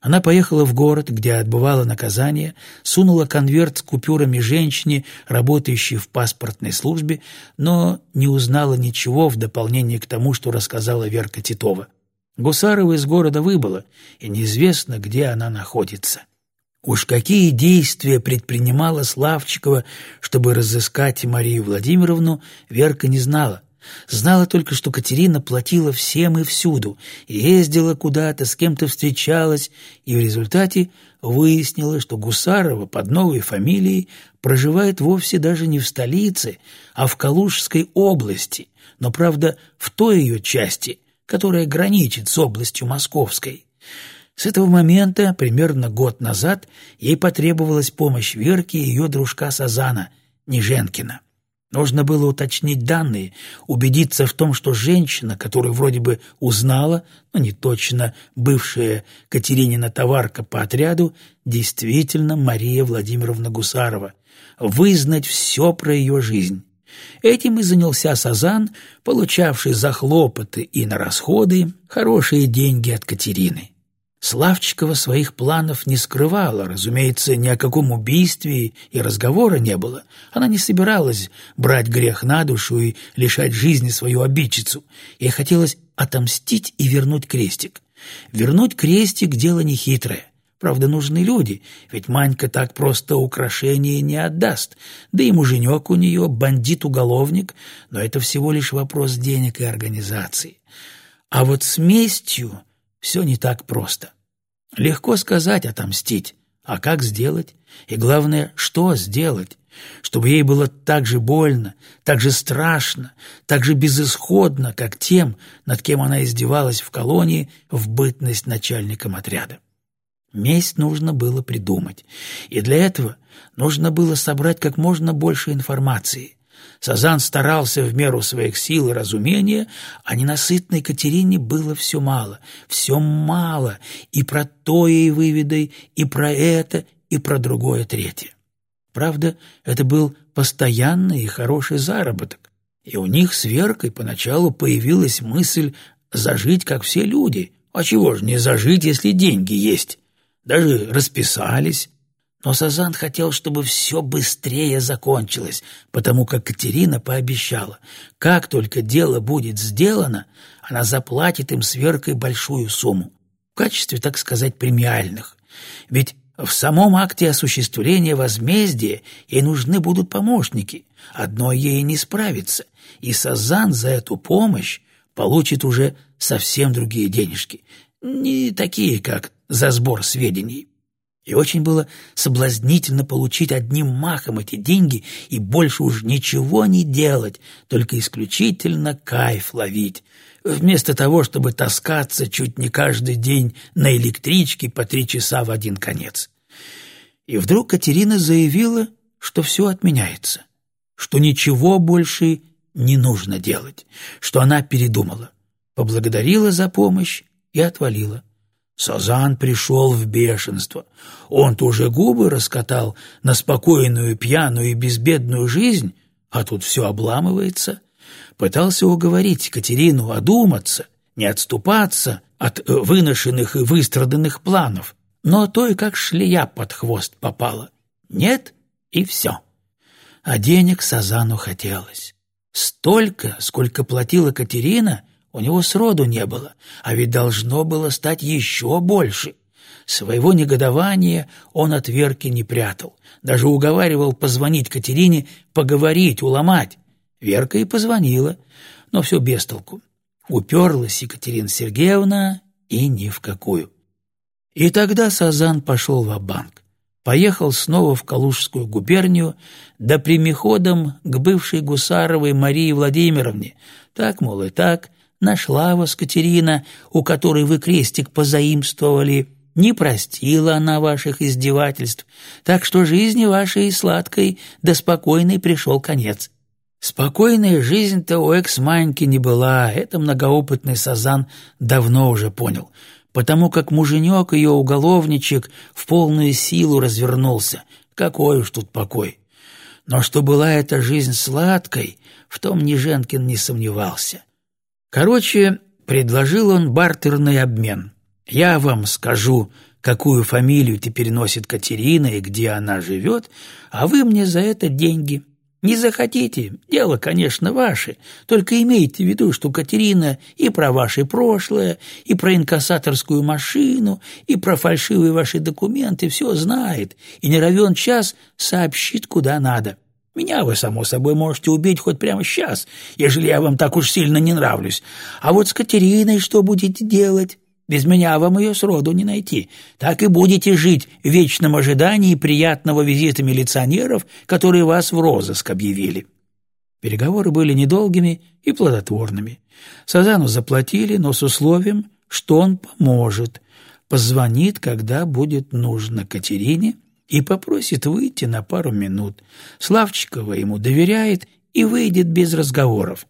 Она поехала в город, где отбывала наказание, сунула конверт с купюрами женщине, работающей в паспортной службе, но не узнала ничего в дополнение к тому, что рассказала Верка Титова. Гусарова из города выбыла, и неизвестно, где она находится. Уж какие действия предпринимала Славчикова, чтобы разыскать Марию Владимировну, Верка не знала. Знала только, что Катерина платила всем и всюду, ездила куда-то, с кем-то встречалась, и в результате выяснила, что Гусарова под новой фамилией проживает вовсе даже не в столице, а в Калужской области, но, правда, в той ее части, которая граничит с областью Московской. С этого момента, примерно год назад, ей потребовалась помощь Верки и ее дружка Сазана, Неженкина. Нужно было уточнить данные, убедиться в том, что женщина, которую вроде бы узнала, но не точно бывшая Катеринина товарка по отряду, действительно Мария Владимировна Гусарова, вызнать все про ее жизнь. Этим и занялся Сазан, получавший за хлопоты и на расходы хорошие деньги от Катерины. Славчикова своих планов не скрывала, разумеется, ни о каком убийстве и разговора не было. Она не собиралась брать грех на душу и лишать жизни свою обидчицу. Ей хотелось отомстить и вернуть крестик. Вернуть крестик — дело нехитрое. Правда, нужны люди, ведь Манька так просто украшения не отдаст. Да и муженек у нее бандит-уголовник, но это всего лишь вопрос денег и организации. А вот с местью все не так просто. Легко сказать отомстить, а как сделать? И главное, что сделать? Чтобы ей было так же больно, так же страшно, так же безысходно, как тем, над кем она издевалась в колонии в бытность начальником отряда. Месть нужно было придумать, и для этого нужно было собрать как можно больше информации. Сазан старался в меру своих сил и разумения, а ненасытной Катерине было все мало, все мало, и про то ей выведай, и про это, и про другое третье. Правда, это был постоянный и хороший заработок, и у них с Веркой поначалу появилась мысль зажить, как все люди. А чего же не зажить, если деньги есть? Даже расписались, но Сазан хотел, чтобы все быстрее закончилось, потому как Катерина пообещала, как только дело будет сделано, она заплатит им сверкой большую сумму, в качестве, так сказать, премиальных. Ведь в самом акте осуществления возмездия ей нужны будут помощники, одной ей не справиться, и Сазан за эту помощь получит уже совсем другие денежки, не такие, как за сбор сведений. И очень было соблазнительно получить одним махом эти деньги и больше уж ничего не делать, только исключительно кайф ловить, вместо того, чтобы таскаться чуть не каждый день на электричке по три часа в один конец. И вдруг Катерина заявила, что все отменяется, что ничего больше не нужно делать, что она передумала, поблагодарила за помощь и отвалила. Сазан пришел в бешенство. Он-то уже губы раскатал на спокойную, пьяную и безбедную жизнь, а тут все обламывается. Пытался уговорить Катерину одуматься, не отступаться от э, выношенных и выстраданных планов, но то и как шлея под хвост попала. Нет, и все. А денег Сазану хотелось. Столько, сколько платила Катерина — у него сроду не было, а ведь должно было стать еще больше. Своего негодования он от Верки не прятал, даже уговаривал позвонить Катерине, поговорить, уломать. Верка и позвонила, но все без толку. Уперлась Екатерина Сергеевна и ни в какую. И тогда Сазан пошел в банк поехал снова в Калужскую губернию, да прямиходом к бывшей Гусаровой Марии Владимировне. Так, мол, и так, нашла вас Катерина, у которой вы крестик позаимствовали, не простила она ваших издевательств, так что жизни вашей сладкой да спокойной пришел конец. Спокойная жизнь-то у экс-маньки не была, это многоопытный Сазан давно уже понял, потому как муженек ее уголовничек в полную силу развернулся. Какой уж тут покой. Но что была эта жизнь сладкой, в том Неженкин не сомневался. Короче, предложил он бартерный обмен. Я вам скажу, какую фамилию теперь носит Катерина и где она живет, а вы мне за это деньги. Не захотите, дело, конечно, ваше, только имейте в виду, что Катерина и про ваше прошлое, и про инкассаторскую машину, и про фальшивые ваши документы все знает, и не равен час сообщит, куда надо. Меня вы, само собой, можете убить хоть прямо сейчас, ежели я вам так уж сильно не нравлюсь. А вот с Катериной что будете делать? Без меня вам ее сроду не найти. Так и будете жить в вечном ожидании приятного визита милиционеров, которые вас в розыск объявили». Переговоры были недолгими и плодотворными. Сазану заплатили, но с условием, что он поможет, позвонит, когда будет нужно Катерине, и попросит выйти на пару минут. Славчикова ему доверяет и выйдет без разговоров.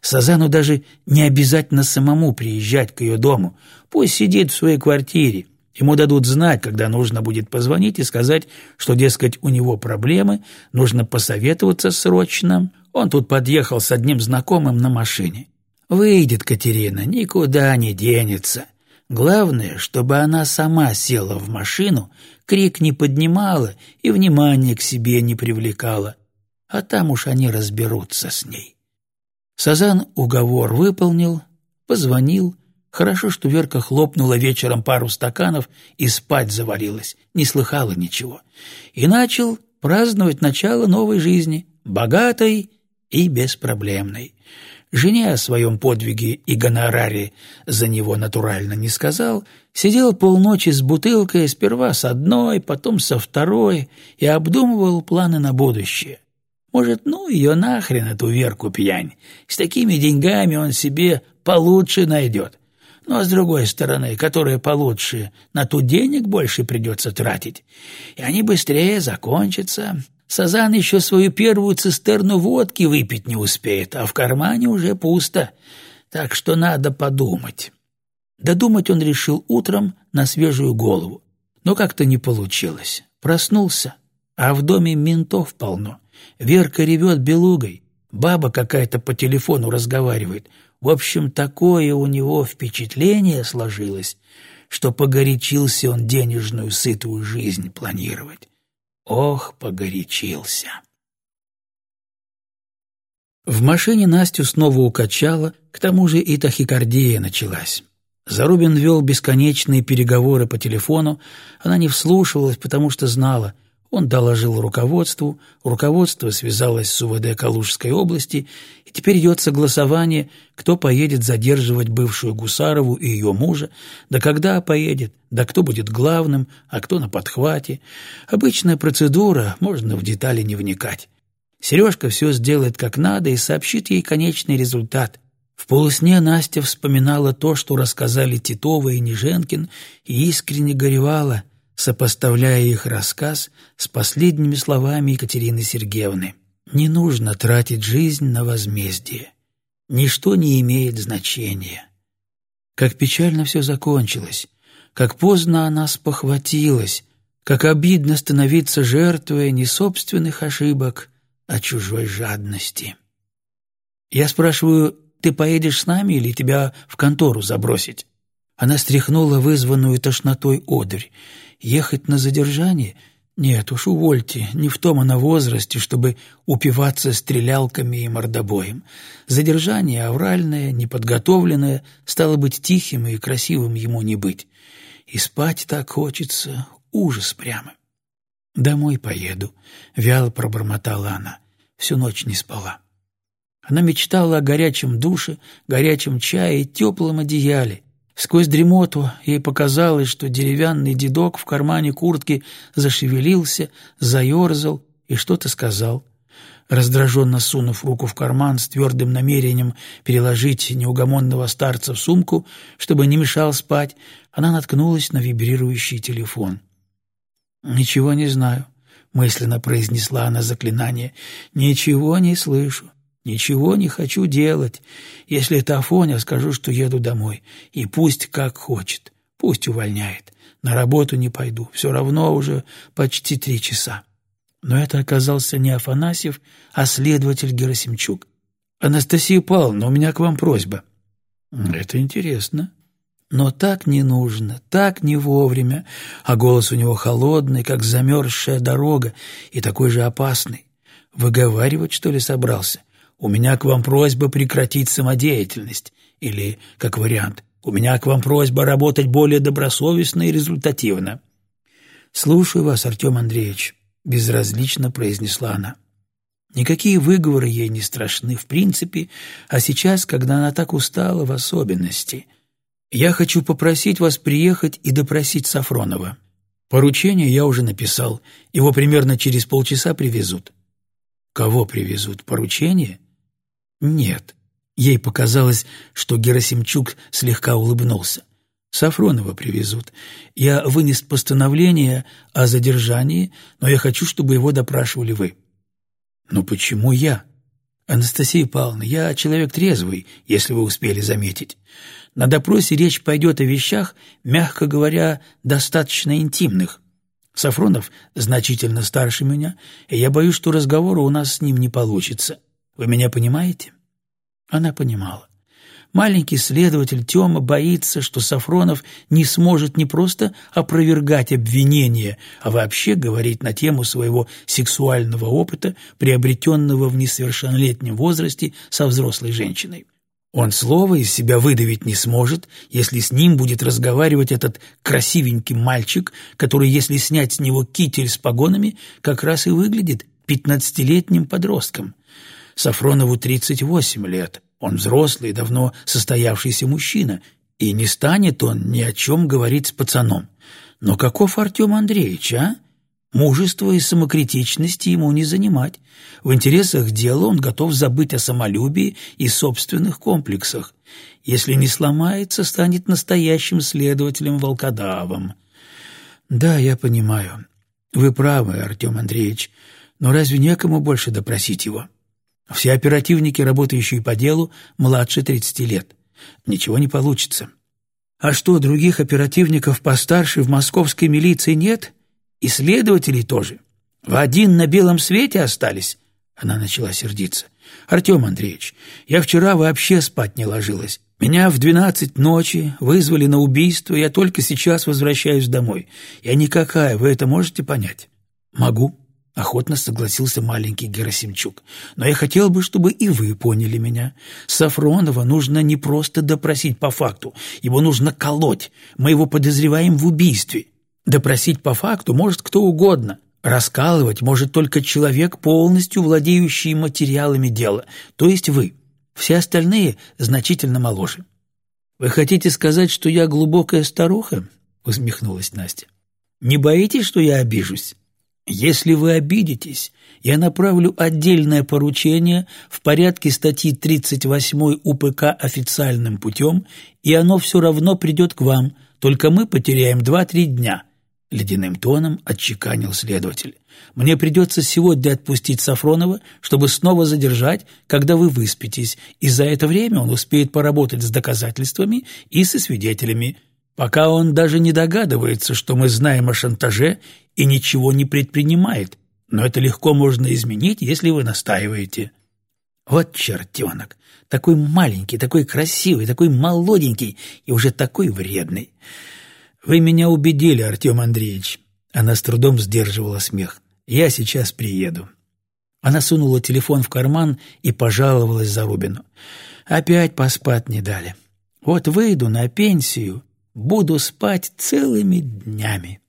Сазану даже не обязательно самому приезжать к ее дому. Пусть сидит в своей квартире. Ему дадут знать, когда нужно будет позвонить и сказать, что, дескать, у него проблемы, нужно посоветоваться срочно. Он тут подъехал с одним знакомым на машине. Выйдет Катерина, никуда не денется. Главное, чтобы она сама села в машину, крик не поднимала и внимание к себе не привлекала а там уж они разберутся с ней. Сазан уговор выполнил, позвонил. Хорошо, что Верка хлопнула вечером пару стаканов и спать завалилась, не слыхала ничего. И начал праздновать начало новой жизни, богатой и беспроблемной. Жене о своем подвиге и гонораре за него натурально не сказал, сидел полночи с бутылкой, сперва с одной, потом со второй, и обдумывал планы на будущее. Может, ну ее нахрен, эту Верку пьянь. С такими деньгами он себе получше найдет. Но, с другой стороны, которые получше, на ту денег больше придется тратить. И они быстрее закончатся. Сазан еще свою первую цистерну водки выпить не успеет, а в кармане уже пусто. Так что надо подумать. Додумать он решил утром на свежую голову. Но как-то не получилось. Проснулся, а в доме ментов полно. Верка ревет белугой, баба какая-то по телефону разговаривает. В общем, такое у него впечатление сложилось, что погорячился он денежную сытую жизнь планировать. Ох, погорячился. В машине Настю снова укачало, к тому же и тахикардия началась. Зарубин вел бесконечные переговоры по телефону, она не вслушивалась, потому что знала — он доложил руководству, руководство связалось с УВД Калужской области, и теперь идет согласование, кто поедет задерживать бывшую Гусарову и ее мужа, да когда поедет, да кто будет главным, а кто на подхвате. Обычная процедура, можно в детали не вникать. Сережка все сделает как надо и сообщит ей конечный результат. В полусне Настя вспоминала то, что рассказали Титова и Неженкин, и искренне горевала – сопоставляя их рассказ с последними словами Екатерины Сергеевны. «Не нужно тратить жизнь на возмездие. Ничто не имеет значения». Как печально все закончилось, как поздно она спохватилась, как обидно становиться жертвой не собственных ошибок, а чужой жадности. Я спрашиваю, ты поедешь с нами или тебя в контору забросить? Она стряхнула вызванную тошнотой одырь Ехать на задержание? Нет уж, увольте, не в том она возрасте, чтобы упиваться стрелялками и мордобоем. Задержание авральное, неподготовленное, стало быть тихим и красивым ему не быть. И спать так хочется, ужас прямо. «Домой поеду», — вяло пробормотала она. Всю ночь не спала. Она мечтала о горячем душе, горячем чае и теплом одеяле, Сквозь дремоту ей показалось, что деревянный дедок в кармане куртки зашевелился, заерзал и что-то сказал. Раздраженно сунув руку в карман с твердым намерением переложить неугомонного старца в сумку, чтобы не мешал спать, она наткнулась на вибрирующий телефон. «Ничего не знаю», — мысленно произнесла она заклинание. «Ничего не слышу, ничего не хочу делать. Если это Афоня, скажу, что еду домой. И пусть как хочет, пусть увольняет. На работу не пойду, все равно уже почти три часа». Но это оказался не Афанасьев, а следователь Герасимчук. «Анастасия Павловна, у меня к вам просьба». «Это интересно». Но так не нужно, так не вовремя, а голос у него холодный, как замерзшая дорога, и такой же опасный. Выговаривать, что ли, собрался? У меня к вам просьба прекратить самодеятельность. Или, как вариант, у меня к вам просьба работать более добросовестно и результативно. «Слушаю вас, Артем Андреевич», безразлично произнесла она. Никакие выговоры ей не страшны в принципе, а сейчас, когда она так устала в особенности. Я хочу попросить вас приехать и допросить Сафронова. Поручение я уже написал, его примерно через полчаса привезут. Кого привезут? Поручение? Нет. Ей показалось, что Герасимчук слегка улыбнулся. Сафронова привезут. Я вынес постановление о задержании, но я хочу, чтобы его допрашивали вы». «Но почему я?» «Анастасия Павловна, я человек трезвый, если вы успели заметить. На допросе речь пойдет о вещах, мягко говоря, достаточно интимных. Сафронов значительно старше меня, и я боюсь, что разговора у нас с ним не получится. Вы меня понимаете?» Она понимала. Маленький следователь Тёма боится, что Сафронов не сможет не просто опровергать обвинения, а вообще говорить на тему своего сексуального опыта, приобретенного в несовершеннолетнем возрасте со взрослой женщиной. Он слова из себя выдавить не сможет, если с ним будет разговаривать этот красивенький мальчик, который, если снять с него китель с погонами, как раз и выглядит пятнадцатилетним подростком. Сафронову 38 лет, он взрослый, давно состоявшийся мужчина, и не станет он ни о чем говорить с пацаном. Но каков Артем Андреевич, а? Мужество и самокритичности ему не занимать. В интересах дела он готов забыть о самолюбии и собственных комплексах. Если не сломается, станет настоящим следователем-волкодавом. Да, я понимаю. Вы правы, Артем Андреевич, но разве некому больше допросить его? Все оперативники, работающие по делу, младше 30 лет. Ничего не получится. А что, других оперативников постарше в московской милиции нет? И следователей тоже. В один на белом свете остались? Она начала сердиться. «Артем Андреевич, я вчера вообще спать не ложилась. Меня в двенадцать ночи вызвали на убийство, я только сейчас возвращаюсь домой. Я никакая, вы это можете понять?» «Могу», Охотно согласился маленький Герасимчук. «Но я хотел бы, чтобы и вы поняли меня. Сафронова нужно не просто допросить по факту, его нужно колоть. Мы его подозреваем в убийстве. Допросить по факту может кто угодно. Раскалывать может только человек, полностью владеющий материалами дела, то есть вы. Все остальные значительно моложе». «Вы хотите сказать, что я глубокая старуха?» — усмехнулась Настя. «Не боитесь, что я обижусь?» Если вы обидитесь, я направлю отдельное поручение в порядке статьи 38 УПК официальным путем, и оно все равно придет к вам, только мы потеряем 2-3 дня», — ледяным тоном отчеканил следователь. «Мне придется сегодня отпустить Сафронова, чтобы снова задержать, когда вы выспитесь, и за это время он успеет поработать с доказательствами и со свидетелями, пока он даже не догадывается, что мы знаем о шантаже и ничего не предпринимает, но это легко можно изменить, если вы настаиваете. Вот чертенок, такой маленький, такой красивый, такой молоденький и уже такой вредный. Вы меня убедили, Артем Андреевич. Она с трудом сдерживала смех. Я сейчас приеду. Она сунула телефон в карман и пожаловалась Зарубину. Опять поспать не дали. Вот выйду на пенсию, буду спать целыми днями.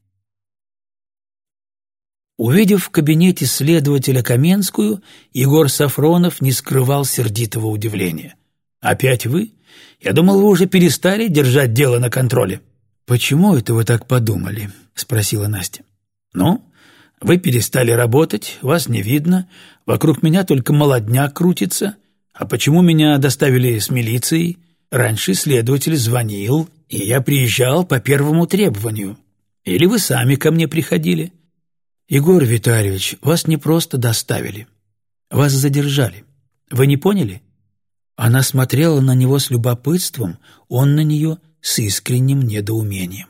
Увидев в кабинете следователя Каменскую, Егор Сафронов не скрывал сердитого удивления. «Опять вы? Я думал, вы уже перестали держать дело на контроле». «Почему это вы так подумали?» — спросила Настя. «Ну, вы перестали работать, вас не видно, вокруг меня только молодняк крутится. А почему меня доставили с милицией? Раньше следователь звонил, и я приезжал по первому требованию. Или вы сами ко мне приходили?» «Егор Витальевич, вас не просто доставили. Вас задержали. Вы не поняли?» Она смотрела на него с любопытством, он на нее с искренним недоумением.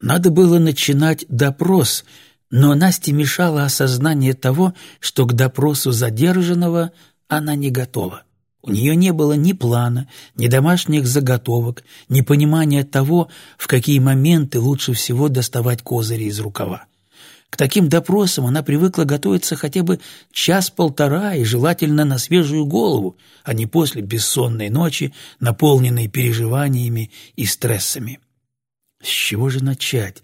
Надо было начинать допрос, но Насте мешало осознание того, что к допросу задержанного она не готова. У нее не было ни плана, ни домашних заготовок, ни понимания того, в какие моменты лучше всего доставать козыри из рукава. К таким допросам она привыкла готовиться хотя бы час-полтора и желательно на свежую голову, а не после бессонной ночи, наполненной переживаниями и стрессами. С чего же начать?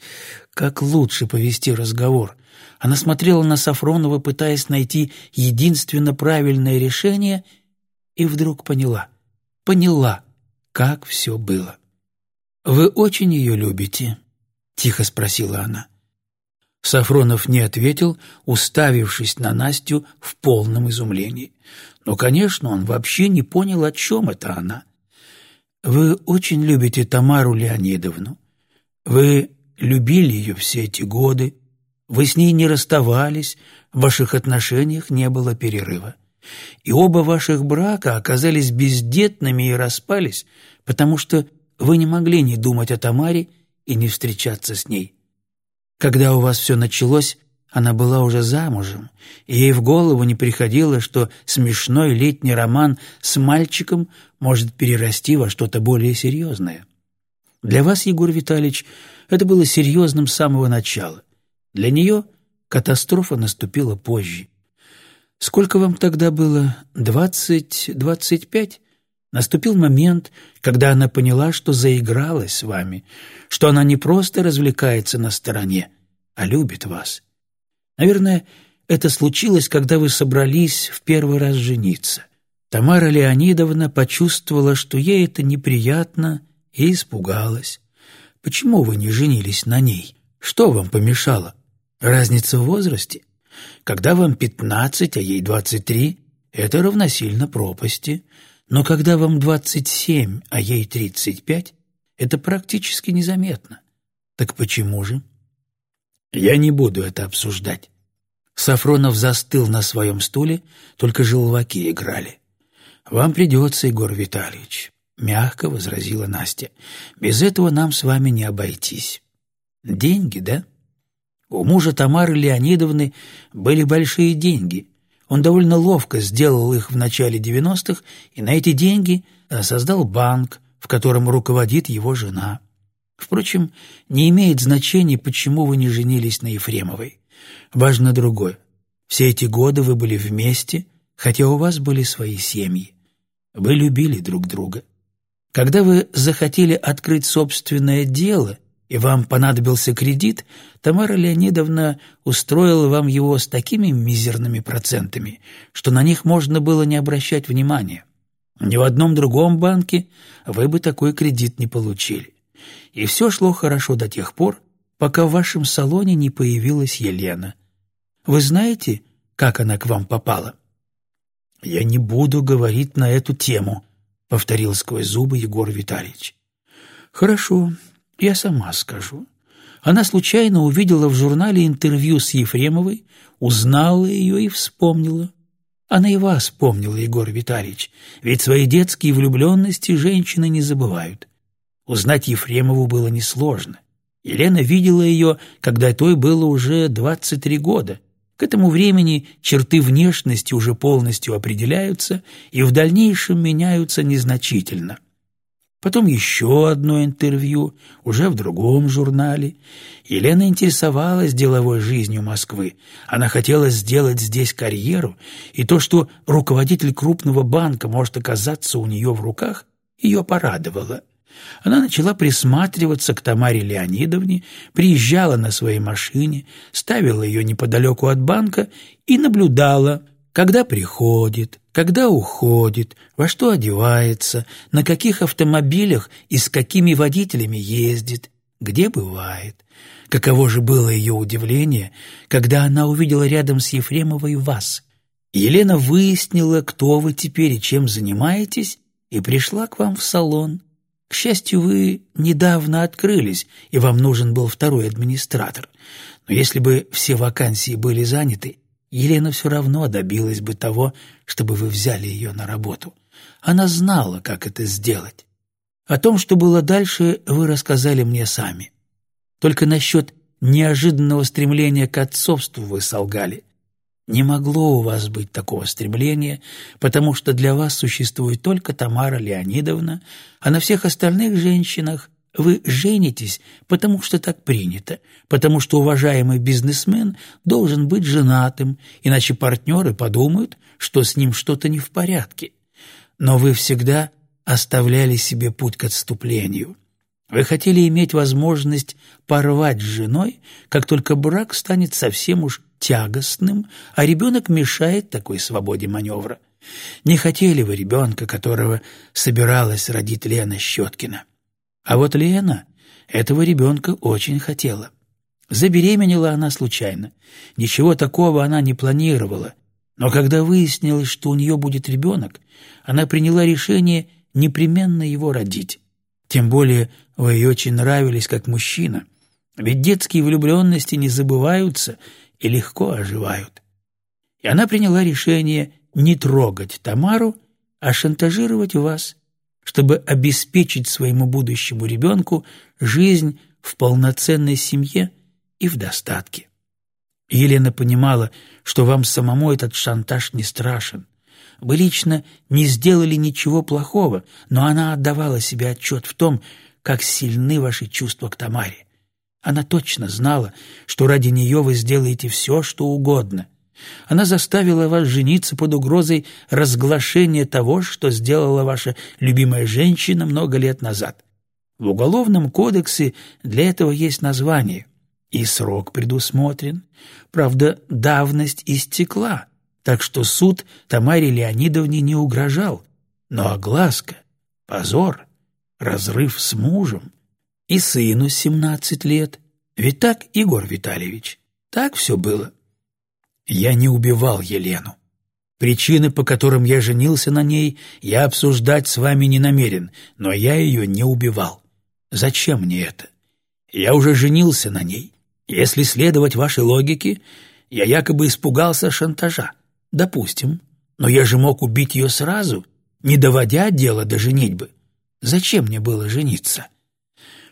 Как лучше повести разговор? Она смотрела на Сафронова, пытаясь найти единственно правильное решение, и вдруг поняла. Поняла, как все было. «Вы очень ее любите?» — тихо спросила она. Сафронов не ответил, уставившись на Настю в полном изумлении. Но, конечно, он вообще не понял, о чем это она. «Вы очень любите Тамару Леонидовну. Вы любили ее все эти годы. Вы с ней не расставались, в ваших отношениях не было перерыва. И оба ваших брака оказались бездетными и распались, потому что вы не могли не думать о Тамаре и не встречаться с ней. Когда у вас все началось, она была уже замужем, и ей в голову не приходило, что смешной летний роман с мальчиком может перерасти во что-то более серьезное. Для вас, Егор Витальевич, это было серьезным с самого начала. Для нее катастрофа наступила позже. Сколько вам тогда было? Двадцать, двадцать пять? Наступил момент, когда она поняла, что заигралась с вами, что она не просто развлекается на стороне, а любит вас. Наверное, это случилось, когда вы собрались в первый раз жениться. Тамара Леонидовна почувствовала, что ей это неприятно, и испугалась. Почему вы не женились на ней? Что вам помешало? Разница в возрасте? Когда вам пятнадцать, а ей двадцать три, это равносильно пропасти – но когда вам 27, а ей 35, это практически незаметно. Так почему же? Я не буду это обсуждать. Сафронов застыл на своем стуле, только желваки играли. «Вам придется, Егор Витальевич», — мягко возразила Настя. «Без этого нам с вами не обойтись». «Деньги, да?» У мужа Тамары Леонидовны были большие деньги, он довольно ловко сделал их в начале 90-х и на эти деньги э, создал банк, в котором руководит его жена. Впрочем, не имеет значения, почему вы не женились на Ефремовой. Важно другое. Все эти годы вы были вместе, хотя у вас были свои семьи. Вы любили друг друга. Когда вы захотели открыть собственное дело, и вам понадобился кредит, Тамара Леонидовна устроила вам его с такими мизерными процентами, что на них можно было не обращать внимания. Ни в одном другом банке вы бы такой кредит не получили. И все шло хорошо до тех пор, пока в вашем салоне не появилась Елена. Вы знаете, как она к вам попала? «Я не буду говорить на эту тему», — повторил сквозь зубы Егор Витальевич. «Хорошо, я сама скажу. Она случайно увидела в журнале интервью с Ефремовой, узнала ее и вспомнила. Она и вас помнила, Егор Витальевич, ведь свои детские влюбленности женщины не забывают. Узнать Ефремову было несложно. Елена видела ее, когда той было уже 23 года. К этому времени черты внешности уже полностью определяются и в дальнейшем меняются незначительно. Потом еще одно интервью, уже в другом журнале. Елена интересовалась деловой жизнью Москвы. Она хотела сделать здесь карьеру, и то, что руководитель крупного банка может оказаться у нее в руках, ее порадовало. Она начала присматриваться к Тамаре Леонидовне, приезжала на своей машине, ставила ее неподалеку от банка и наблюдала, когда приходит, когда уходит, во что одевается, на каких автомобилях и с какими водителями ездит, где бывает. Каково же было ее удивление, когда она увидела рядом с Ефремовой вас. Елена выяснила, кто вы теперь и чем занимаетесь, и пришла к вам в салон. К счастью, вы недавно открылись, и вам нужен был второй администратор. Но если бы все вакансии были заняты, Елена все равно добилась бы того, чтобы вы взяли ее на работу. Она знала, как это сделать. О том, что было дальше, вы рассказали мне сами. Только насчет неожиданного стремления к отцовству вы солгали. Не могло у вас быть такого стремления, потому что для вас существует только Тамара Леонидовна, а на всех остальных женщинах вы женитесь, потому что так принято, потому что уважаемый бизнесмен должен быть женатым, иначе партнеры подумают, что с ним что-то не в порядке. Но вы всегда оставляли себе путь к отступлению. Вы хотели иметь возможность порвать с женой, как только брак станет совсем уж тягостным, а ребенок мешает такой свободе маневра. Не хотели вы ребенка, которого собиралась родить Лена Щеткина. А вот Лена этого ребенка очень хотела. Забеременела она случайно. Ничего такого она не планировала. Но когда выяснилось, что у нее будет ребенок, она приняла решение непременно его родить. Тем более вы ей очень нравились как мужчина. Ведь детские влюбленности не забываются и легко оживают. И она приняла решение не трогать Тамару, а шантажировать вас, чтобы обеспечить своему будущему ребенку жизнь в полноценной семье и в достатке. Елена понимала, что вам самому этот шантаж не страшен. Вы лично не сделали ничего плохого, но она отдавала себе отчет в том, как сильны ваши чувства к Тамаре. Она точно знала, что ради нее вы сделаете все, что угодно. Она заставила вас жениться под угрозой разглашения того, что сделала ваша любимая женщина много лет назад. В Уголовном кодексе для этого есть название, и срок предусмотрен. Правда, давность истекла, так что суд Тамаре Леонидовне не угрожал. Но огласка, позор, разрыв с мужем и сыну семнадцать лет. Ведь так, Егор Витальевич, так все было. Я не убивал Елену. Причины, по которым я женился на ней, я обсуждать с вами не намерен, но я ее не убивал. Зачем мне это? Я уже женился на ней. Если следовать вашей логике, я якобы испугался шантажа. Допустим. Но я же мог убить ее сразу, не доводя дело до женитьбы. Зачем мне было жениться?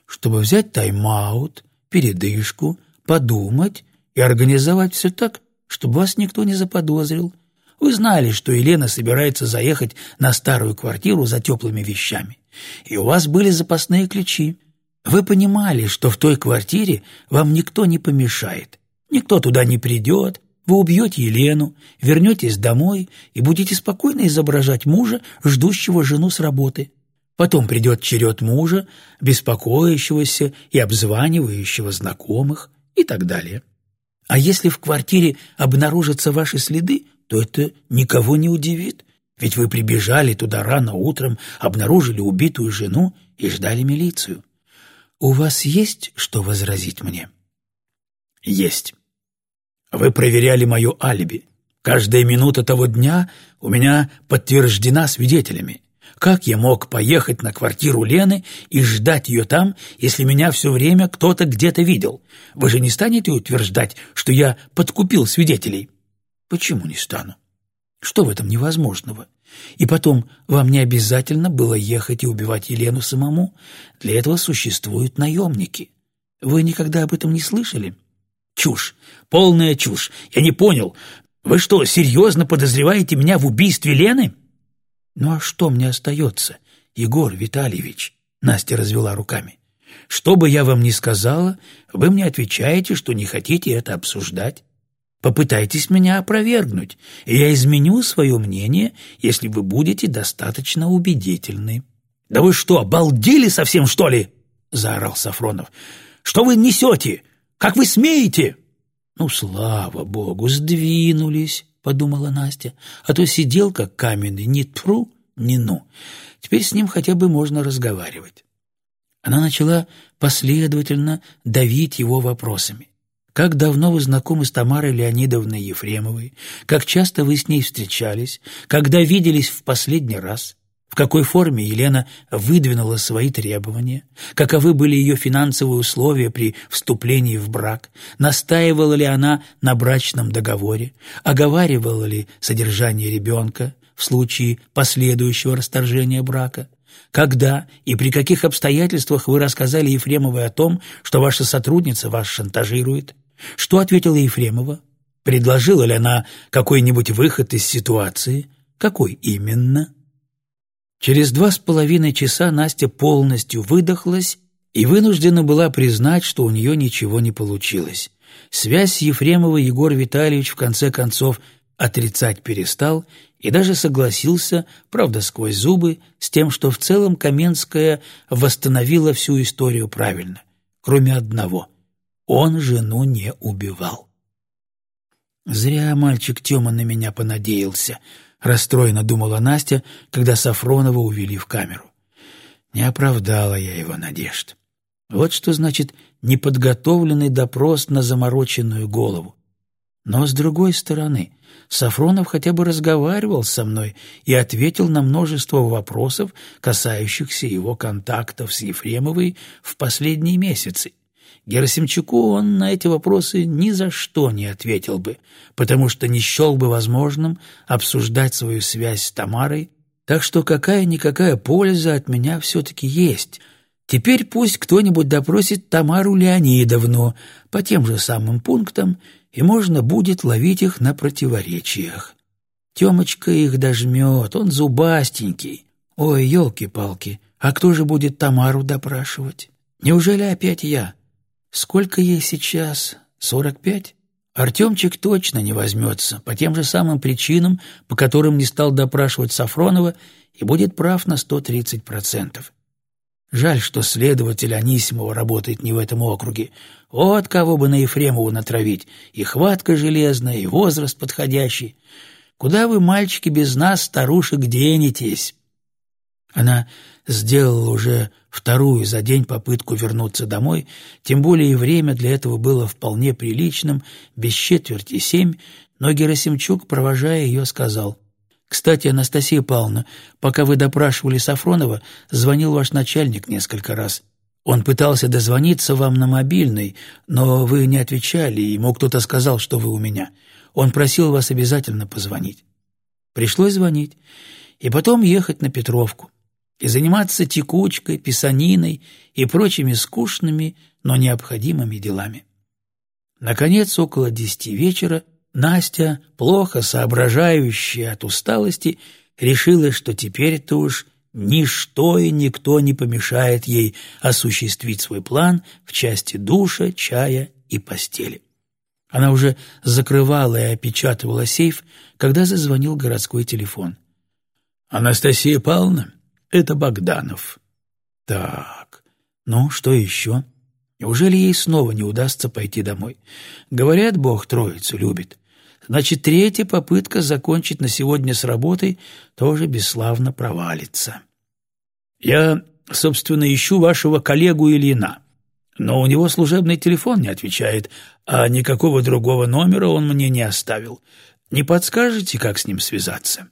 Чтобы взять тайм-аут, передышку, подумать и организовать все так, чтобы вас никто не заподозрил. Вы знали, что Елена собирается заехать на старую квартиру за теплыми вещами, и у вас были запасные ключи. Вы понимали, что в той квартире вам никто не помешает, никто туда не придет, вы убьете Елену, вернетесь домой и будете спокойно изображать мужа, ждущего жену с работы. Потом придет черед мужа, беспокоящегося и обзванивающего знакомых и так далее. А если в квартире обнаружатся ваши следы, то это никого не удивит, ведь вы прибежали туда рано утром, обнаружили убитую жену и ждали милицию. У вас есть что возразить мне? Есть. Вы проверяли мое алиби. Каждая минута того дня у меня подтверждена свидетелями. Как я мог поехать на квартиру Лены и ждать ее там, если меня все время кто-то где-то видел? Вы же не станете утверждать, что я подкупил свидетелей? Почему не стану? Что в этом невозможного? И потом, вам не обязательно было ехать и убивать Елену самому. Для этого существуют наемники. Вы никогда об этом не слышали? Чушь, полная чушь. Я не понял. Вы что, серьезно подозреваете меня в убийстве Лены? «Ну а что мне остается, Егор Витальевич?» Настя развела руками. «Что бы я вам ни сказала, вы мне отвечаете, что не хотите это обсуждать. Попытайтесь меня опровергнуть, и я изменю свое мнение, если вы будете достаточно убедительны». «Да вы что, обалдели совсем, что ли?» — заорал Сафронов. «Что вы несете? Как вы смеете?» «Ну, слава богу, сдвинулись», — подумала Настя, «а то сидел как каменный, ни тфру, ни ну. Теперь с ним хотя бы можно разговаривать». Она начала последовательно давить его вопросами. Как давно вы знакомы с Тамарой Леонидовной Ефремовой? Как часто вы с ней встречались? Когда виделись в последний раз? В какой форме Елена выдвинула свои требования? Каковы были ее финансовые условия при вступлении в брак? Настаивала ли она на брачном договоре? Оговаривала ли содержание ребенка в случае последующего расторжения брака? Когда и при каких обстоятельствах вы рассказали Ефремовой о том, что ваша сотрудница вас шантажирует? Что ответила Ефремова? Предложила ли она какой-нибудь выход из ситуации? Какой именно? Через два с половиной часа Настя полностью выдохлась и вынуждена была признать, что у нее ничего не получилось. Связь с Ефремовой Егор Витальевич в конце концов отрицать перестал и даже согласился, правда сквозь зубы, с тем, что в целом Каменская восстановила всю историю правильно, кроме одного он жену не убивал. «Зря мальчик Тёма на меня понадеялся», — расстроенно думала Настя, когда Сафронова увели в камеру. Не оправдала я его надежд. Вот что значит неподготовленный допрос на замороченную голову. Но, с другой стороны, Сафронов хотя бы разговаривал со мной и ответил на множество вопросов, касающихся его контактов с Ефремовой в последние месяцы. Герасимчуку он на эти вопросы ни за что не ответил бы, потому что не счел бы возможным обсуждать свою связь с Тамарой, так что какая-никакая польза от меня все-таки есть. Теперь пусть кто-нибудь допросит Тамару Леонидовну по тем же самым пунктам, и можно будет ловить их на противоречиях. Темочка их дожмет, он зубастенький. Ой, елки-палки, а кто же будет Тамару допрашивать? Неужели опять я?» Сколько ей сейчас? Сорок пять? Артемчик точно не возьмется, по тем же самым причинам, по которым не стал допрашивать Сафронова, и будет прав на сто тридцать процентов. Жаль, что следователь Анисимова работает не в этом округе. Вот кого бы на Ефремову натравить. И хватка железная, и возраст подходящий. Куда вы, мальчики, без нас, старушек, денетесь? Она сделала уже вторую за день попытку вернуться домой, тем более и время для этого было вполне приличным, без четверти семь, но Герасимчук, провожая ее, сказал, «Кстати, Анастасия Павловна, пока вы допрашивали Сафронова, звонил ваш начальник несколько раз. Он пытался дозвониться вам на мобильный, но вы не отвечали, и ему кто-то сказал, что вы у меня. Он просил вас обязательно позвонить». Пришлось звонить, и потом ехать на Петровку и заниматься текучкой, писаниной и прочими скучными, но необходимыми делами. Наконец, около десяти вечера, Настя, плохо соображающая от усталости, решила, что теперь-то уж ничто и никто не помешает ей осуществить свой план в части душа, чая и постели. Она уже закрывала и опечатывала сейф, когда зазвонил городской телефон. «Анастасия Павловна?» Это Богданов. Так, ну, что еще? Неужели ей снова не удастся пойти домой? Говорят, Бог троицу любит. Значит, третья попытка закончить на сегодня с работой тоже бесславно провалится. Я, собственно, ищу вашего коллегу Ильина, но у него служебный телефон не отвечает, а никакого другого номера он мне не оставил. Не подскажете, как с ним связаться?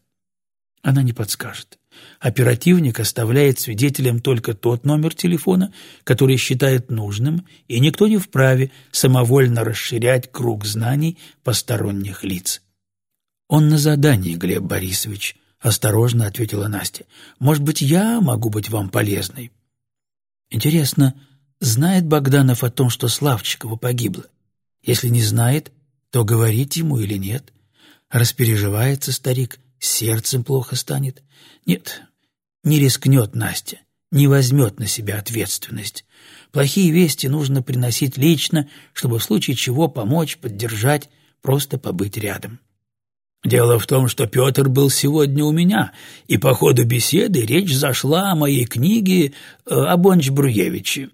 Она не подскажет. Оперативник оставляет свидетелям только тот номер телефона, который считает нужным, и никто не вправе самовольно расширять круг знаний посторонних лиц. «Он на задании, Глеб Борисович», — осторожно ответила Настя. «Может быть, я могу быть вам полезной?» «Интересно, знает Богданов о том, что Славчикова погибла? Если не знает, то говорить ему или нет? Распереживается старик, сердцем плохо станет? Нет, не рискнет Настя, не возьмет на себя ответственность. Плохие вести нужно приносить лично, чтобы в случае чего помочь, поддержать, просто побыть рядом. Дело в том, что Петр был сегодня у меня, и по ходу беседы речь зашла о моей книге э, о Бонч-Бруевиче.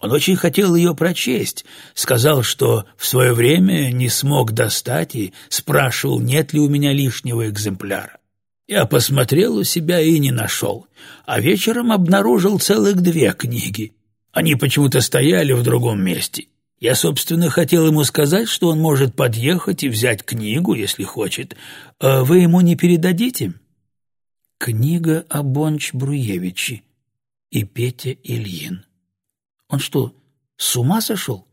Он очень хотел ее прочесть, сказал, что в свое время не смог достать и спрашивал, нет ли у меня лишнего экземпляра. Я посмотрел у себя и не нашел, а вечером обнаружил целых две книги. Они почему-то стояли в другом месте. Я, собственно, хотел ему сказать, что он может подъехать и взять книгу, если хочет. А вы ему не передадите?» Книга о Бонч-Бруевиче и Петя Ильин. Он что, с ума сошел?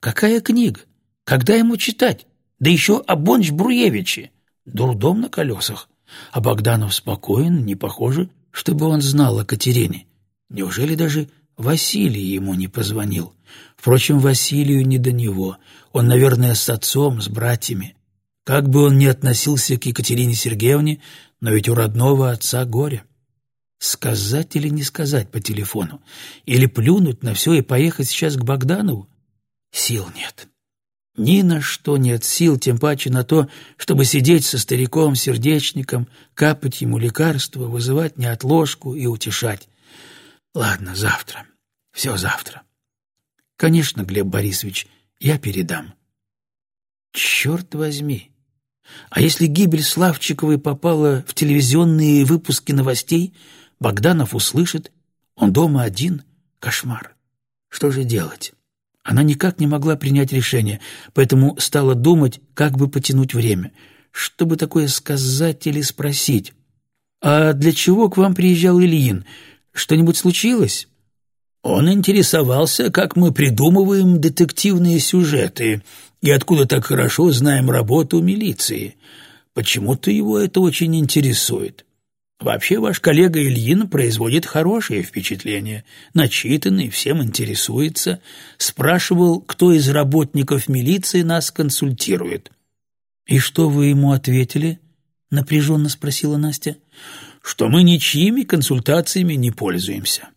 Какая книга? Когда ему читать? Да еще о Бонч-Бруевиче. Дурдом на колесах. А Богданов спокоен, не похоже, чтобы он знал о Катерине. Неужели даже Василий ему не позвонил? Впрочем, Василию не до него. Он, наверное, с отцом, с братьями. Как бы он ни относился к Екатерине Сергеевне, но ведь у родного отца горе. Сказать или не сказать по телефону? Или плюнуть на все и поехать сейчас к Богданову? Сил нет. Ни на что нет сил, тем паче на то, чтобы сидеть со стариком-сердечником, капать ему лекарства, вызывать неотложку и утешать. Ладно, завтра. Все завтра. Конечно, Глеб Борисович, я передам. Черт возьми! А если гибель Славчиковой попала в телевизионные выпуски новостей, Богданов услышит, он дома один, кошмар. Что же делать? Она никак не могла принять решение, поэтому стала думать, как бы потянуть время, чтобы такое сказать или спросить. «А для чего к вам приезжал Ильин? Что-нибудь случилось?» Он интересовался, как мы придумываем детективные сюжеты и откуда так хорошо знаем работу милиции. Почему-то его это очень интересует. Вообще ваш коллега Ильин производит хорошее впечатление, начитанный, всем интересуется, спрашивал, кто из работников милиции нас консультирует. «И что вы ему ответили?» — напряженно спросила Настя. «Что мы ничьими консультациями не пользуемся».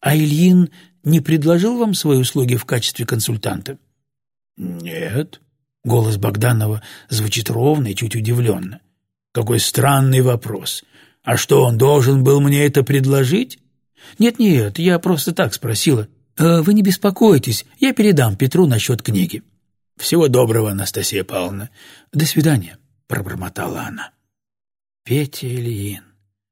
«А Ильин не предложил вам свои услуги в качестве консультанта?» «Нет». Голос Богданова звучит ровно и чуть удивленно. «Какой странный вопрос. А что, он должен был мне это предложить? Нет-нет, я просто так спросила. «Э, вы не беспокойтесь, я передам Петру насчет книги. Всего доброго, Анастасия Павловна. До свидания, пробормотала она. Петя Ильин.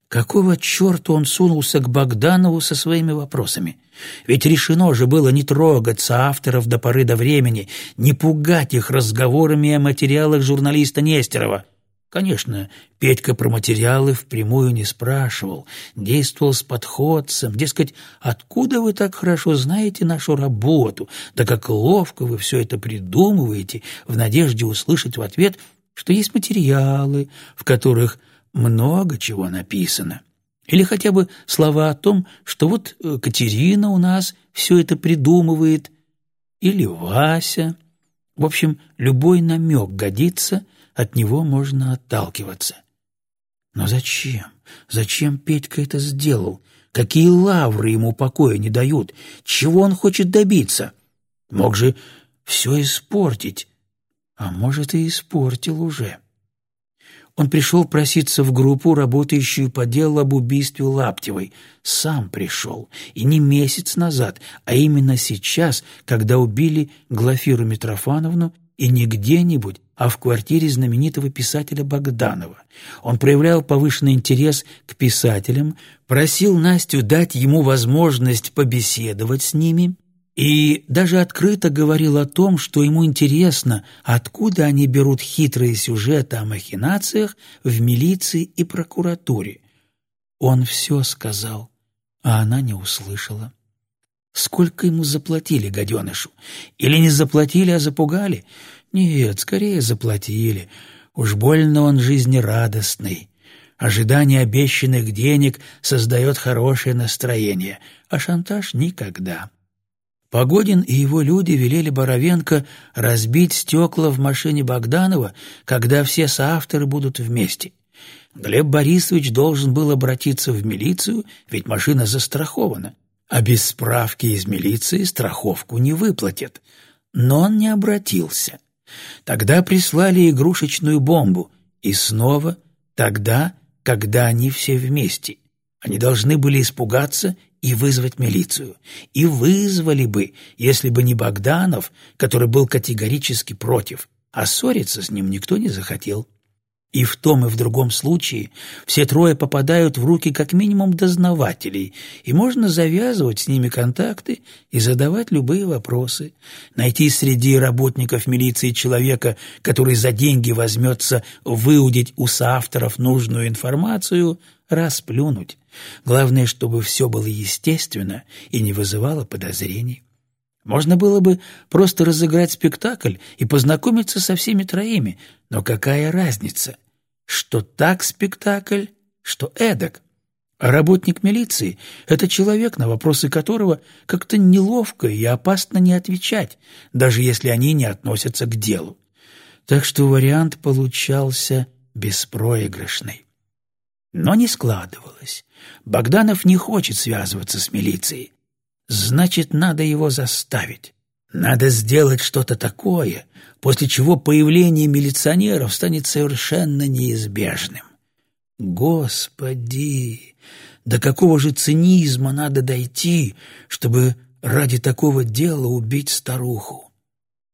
Какого черта он сунулся к Богданову со своими вопросами? Ведь решено же было не трогать авторов до поры до времени, не пугать их разговорами о материалах журналиста Нестерова. Конечно, Петька про материалы впрямую не спрашивал, действовал с подходцем, дескать, откуда вы так хорошо знаете нашу работу, да как ловко вы все это придумываете, в надежде услышать в ответ, что есть материалы, в которых много чего написано. Или хотя бы слова о том, что вот э, Катерина у нас все это придумывает, или Вася. В общем, любой намек годится — от него можно отталкиваться. Но зачем? Зачем Петька это сделал? Какие лавры ему покоя не дают? Чего он хочет добиться? Мог же все испортить. А может, и испортил уже. Он пришел проситься в группу, работающую по делу об убийстве Лаптевой. Сам пришел. И не месяц назад, а именно сейчас, когда убили Глафиру Митрофановну и не где-нибудь, а в квартире знаменитого писателя Богданова. Он проявлял повышенный интерес к писателям, просил Настю дать ему возможность побеседовать с ними и даже открыто говорил о том, что ему интересно, откуда они берут хитрые сюжеты о махинациях в милиции и прокуратуре. Он все сказал, а она не услышала. Сколько ему заплатили гаденышу? Или не заплатили, а запугали? Нет, скорее заплатили. Уж больно он жизнерадостный. Ожидание обещанных денег создает хорошее настроение, а шантаж — никогда. Погодин и его люди велели Боровенко разбить стекла в машине Богданова, когда все соавторы будут вместе. Глеб Борисович должен был обратиться в милицию, ведь машина застрахована а без справки из милиции страховку не выплатят. Но он не обратился. Тогда прислали игрушечную бомбу, и снова тогда, когда они все вместе. Они должны были испугаться и вызвать милицию. И вызвали бы, если бы не Богданов, который был категорически против, а ссориться с ним никто не захотел. И в том и в другом случае все трое попадают в руки как минимум дознавателей, и можно завязывать с ними контакты и задавать любые вопросы. Найти среди работников милиции человека, который за деньги возьмется выудить у соавторов нужную информацию, расплюнуть. Главное, чтобы все было естественно и не вызывало подозрений. Можно было бы просто разыграть спектакль и познакомиться со всеми троими, но какая разница, что так спектакль, что эдак? А работник милиции — это человек, на вопросы которого как-то неловко и опасно не отвечать, даже если они не относятся к делу. Так что вариант получался беспроигрышный. Но не складывалось. Богданов не хочет связываться с милицией. Значит, надо его заставить. Надо сделать что-то такое, после чего появление милиционеров станет совершенно неизбежным. Господи, до какого же цинизма надо дойти, чтобы ради такого дела убить старуху?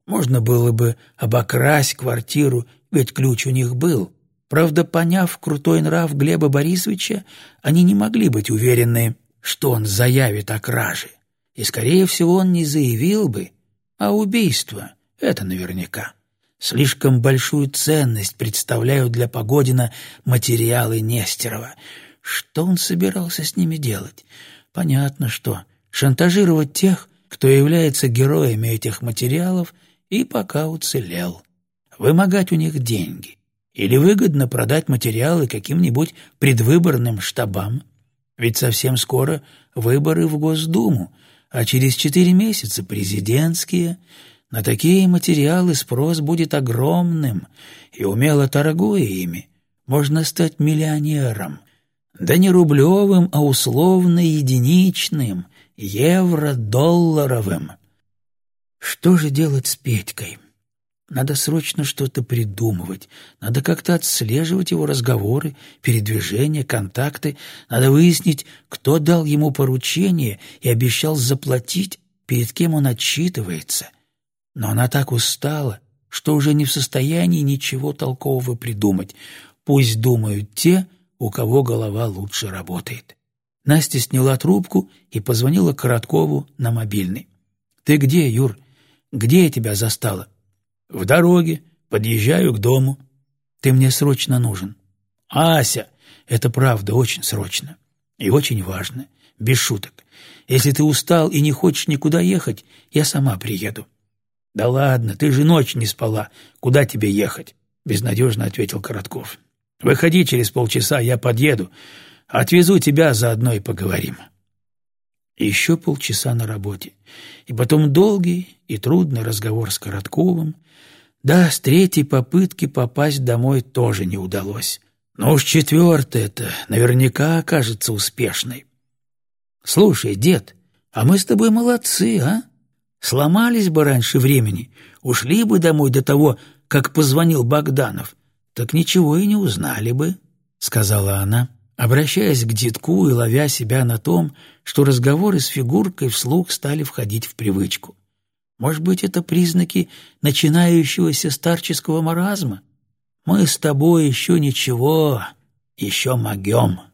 Можно было бы обокрасть квартиру, ведь ключ у них был. Правда, поняв крутой нрав Глеба Борисовича, они не могли быть уверены, что он заявит о краже и, скорее всего, он не заявил бы, а убийство — это наверняка. Слишком большую ценность представляют для Погодина материалы Нестерова. Что он собирался с ними делать? Понятно, что шантажировать тех, кто является героями этих материалов и пока уцелел. Вымогать у них деньги. Или выгодно продать материалы каким-нибудь предвыборным штабам. Ведь совсем скоро выборы в Госдуму, а через четыре месяца президентские. На такие материалы спрос будет огромным, и умело торгуя ими, можно стать миллионером. Да не рублевым, а условно единичным, евро-долларовым. Что же делать с Петькой? Надо срочно что-то придумывать, надо как-то отслеживать его разговоры, передвижения, контакты, надо выяснить, кто дал ему поручение и обещал заплатить, перед кем он отчитывается. Но она так устала, что уже не в состоянии ничего толкового придумать. Пусть думают те, у кого голова лучше работает. Настя сняла трубку и позвонила Короткову на мобильный. «Ты где, Юр? Где я тебя застала?» В дороге, подъезжаю к дому. Ты мне срочно нужен. Ася, это правда очень срочно. И очень важно. Без шуток. Если ты устал и не хочешь никуда ехать, я сама приеду. Да ладно, ты же ночь не спала. Куда тебе ехать? Безнадежно ответил Коротков. Выходи через полчаса, я подъеду. Отвезу тебя, заодно и поговорим. еще полчаса на работе. И потом долгий и трудный разговор с Коротковым, да, с третьей попытки попасть домой тоже не удалось. Но уж четвертая-то наверняка окажется успешной. Слушай, дед, а мы с тобой молодцы, а? Сломались бы раньше времени, ушли бы домой до того, как позвонил Богданов, так ничего и не узнали бы, — сказала она, обращаясь к детку и ловя себя на том, что разговоры с фигуркой вслух стали входить в привычку. Может быть, это признаки начинающегося старческого маразма? Мы с тобой еще ничего, еще могем».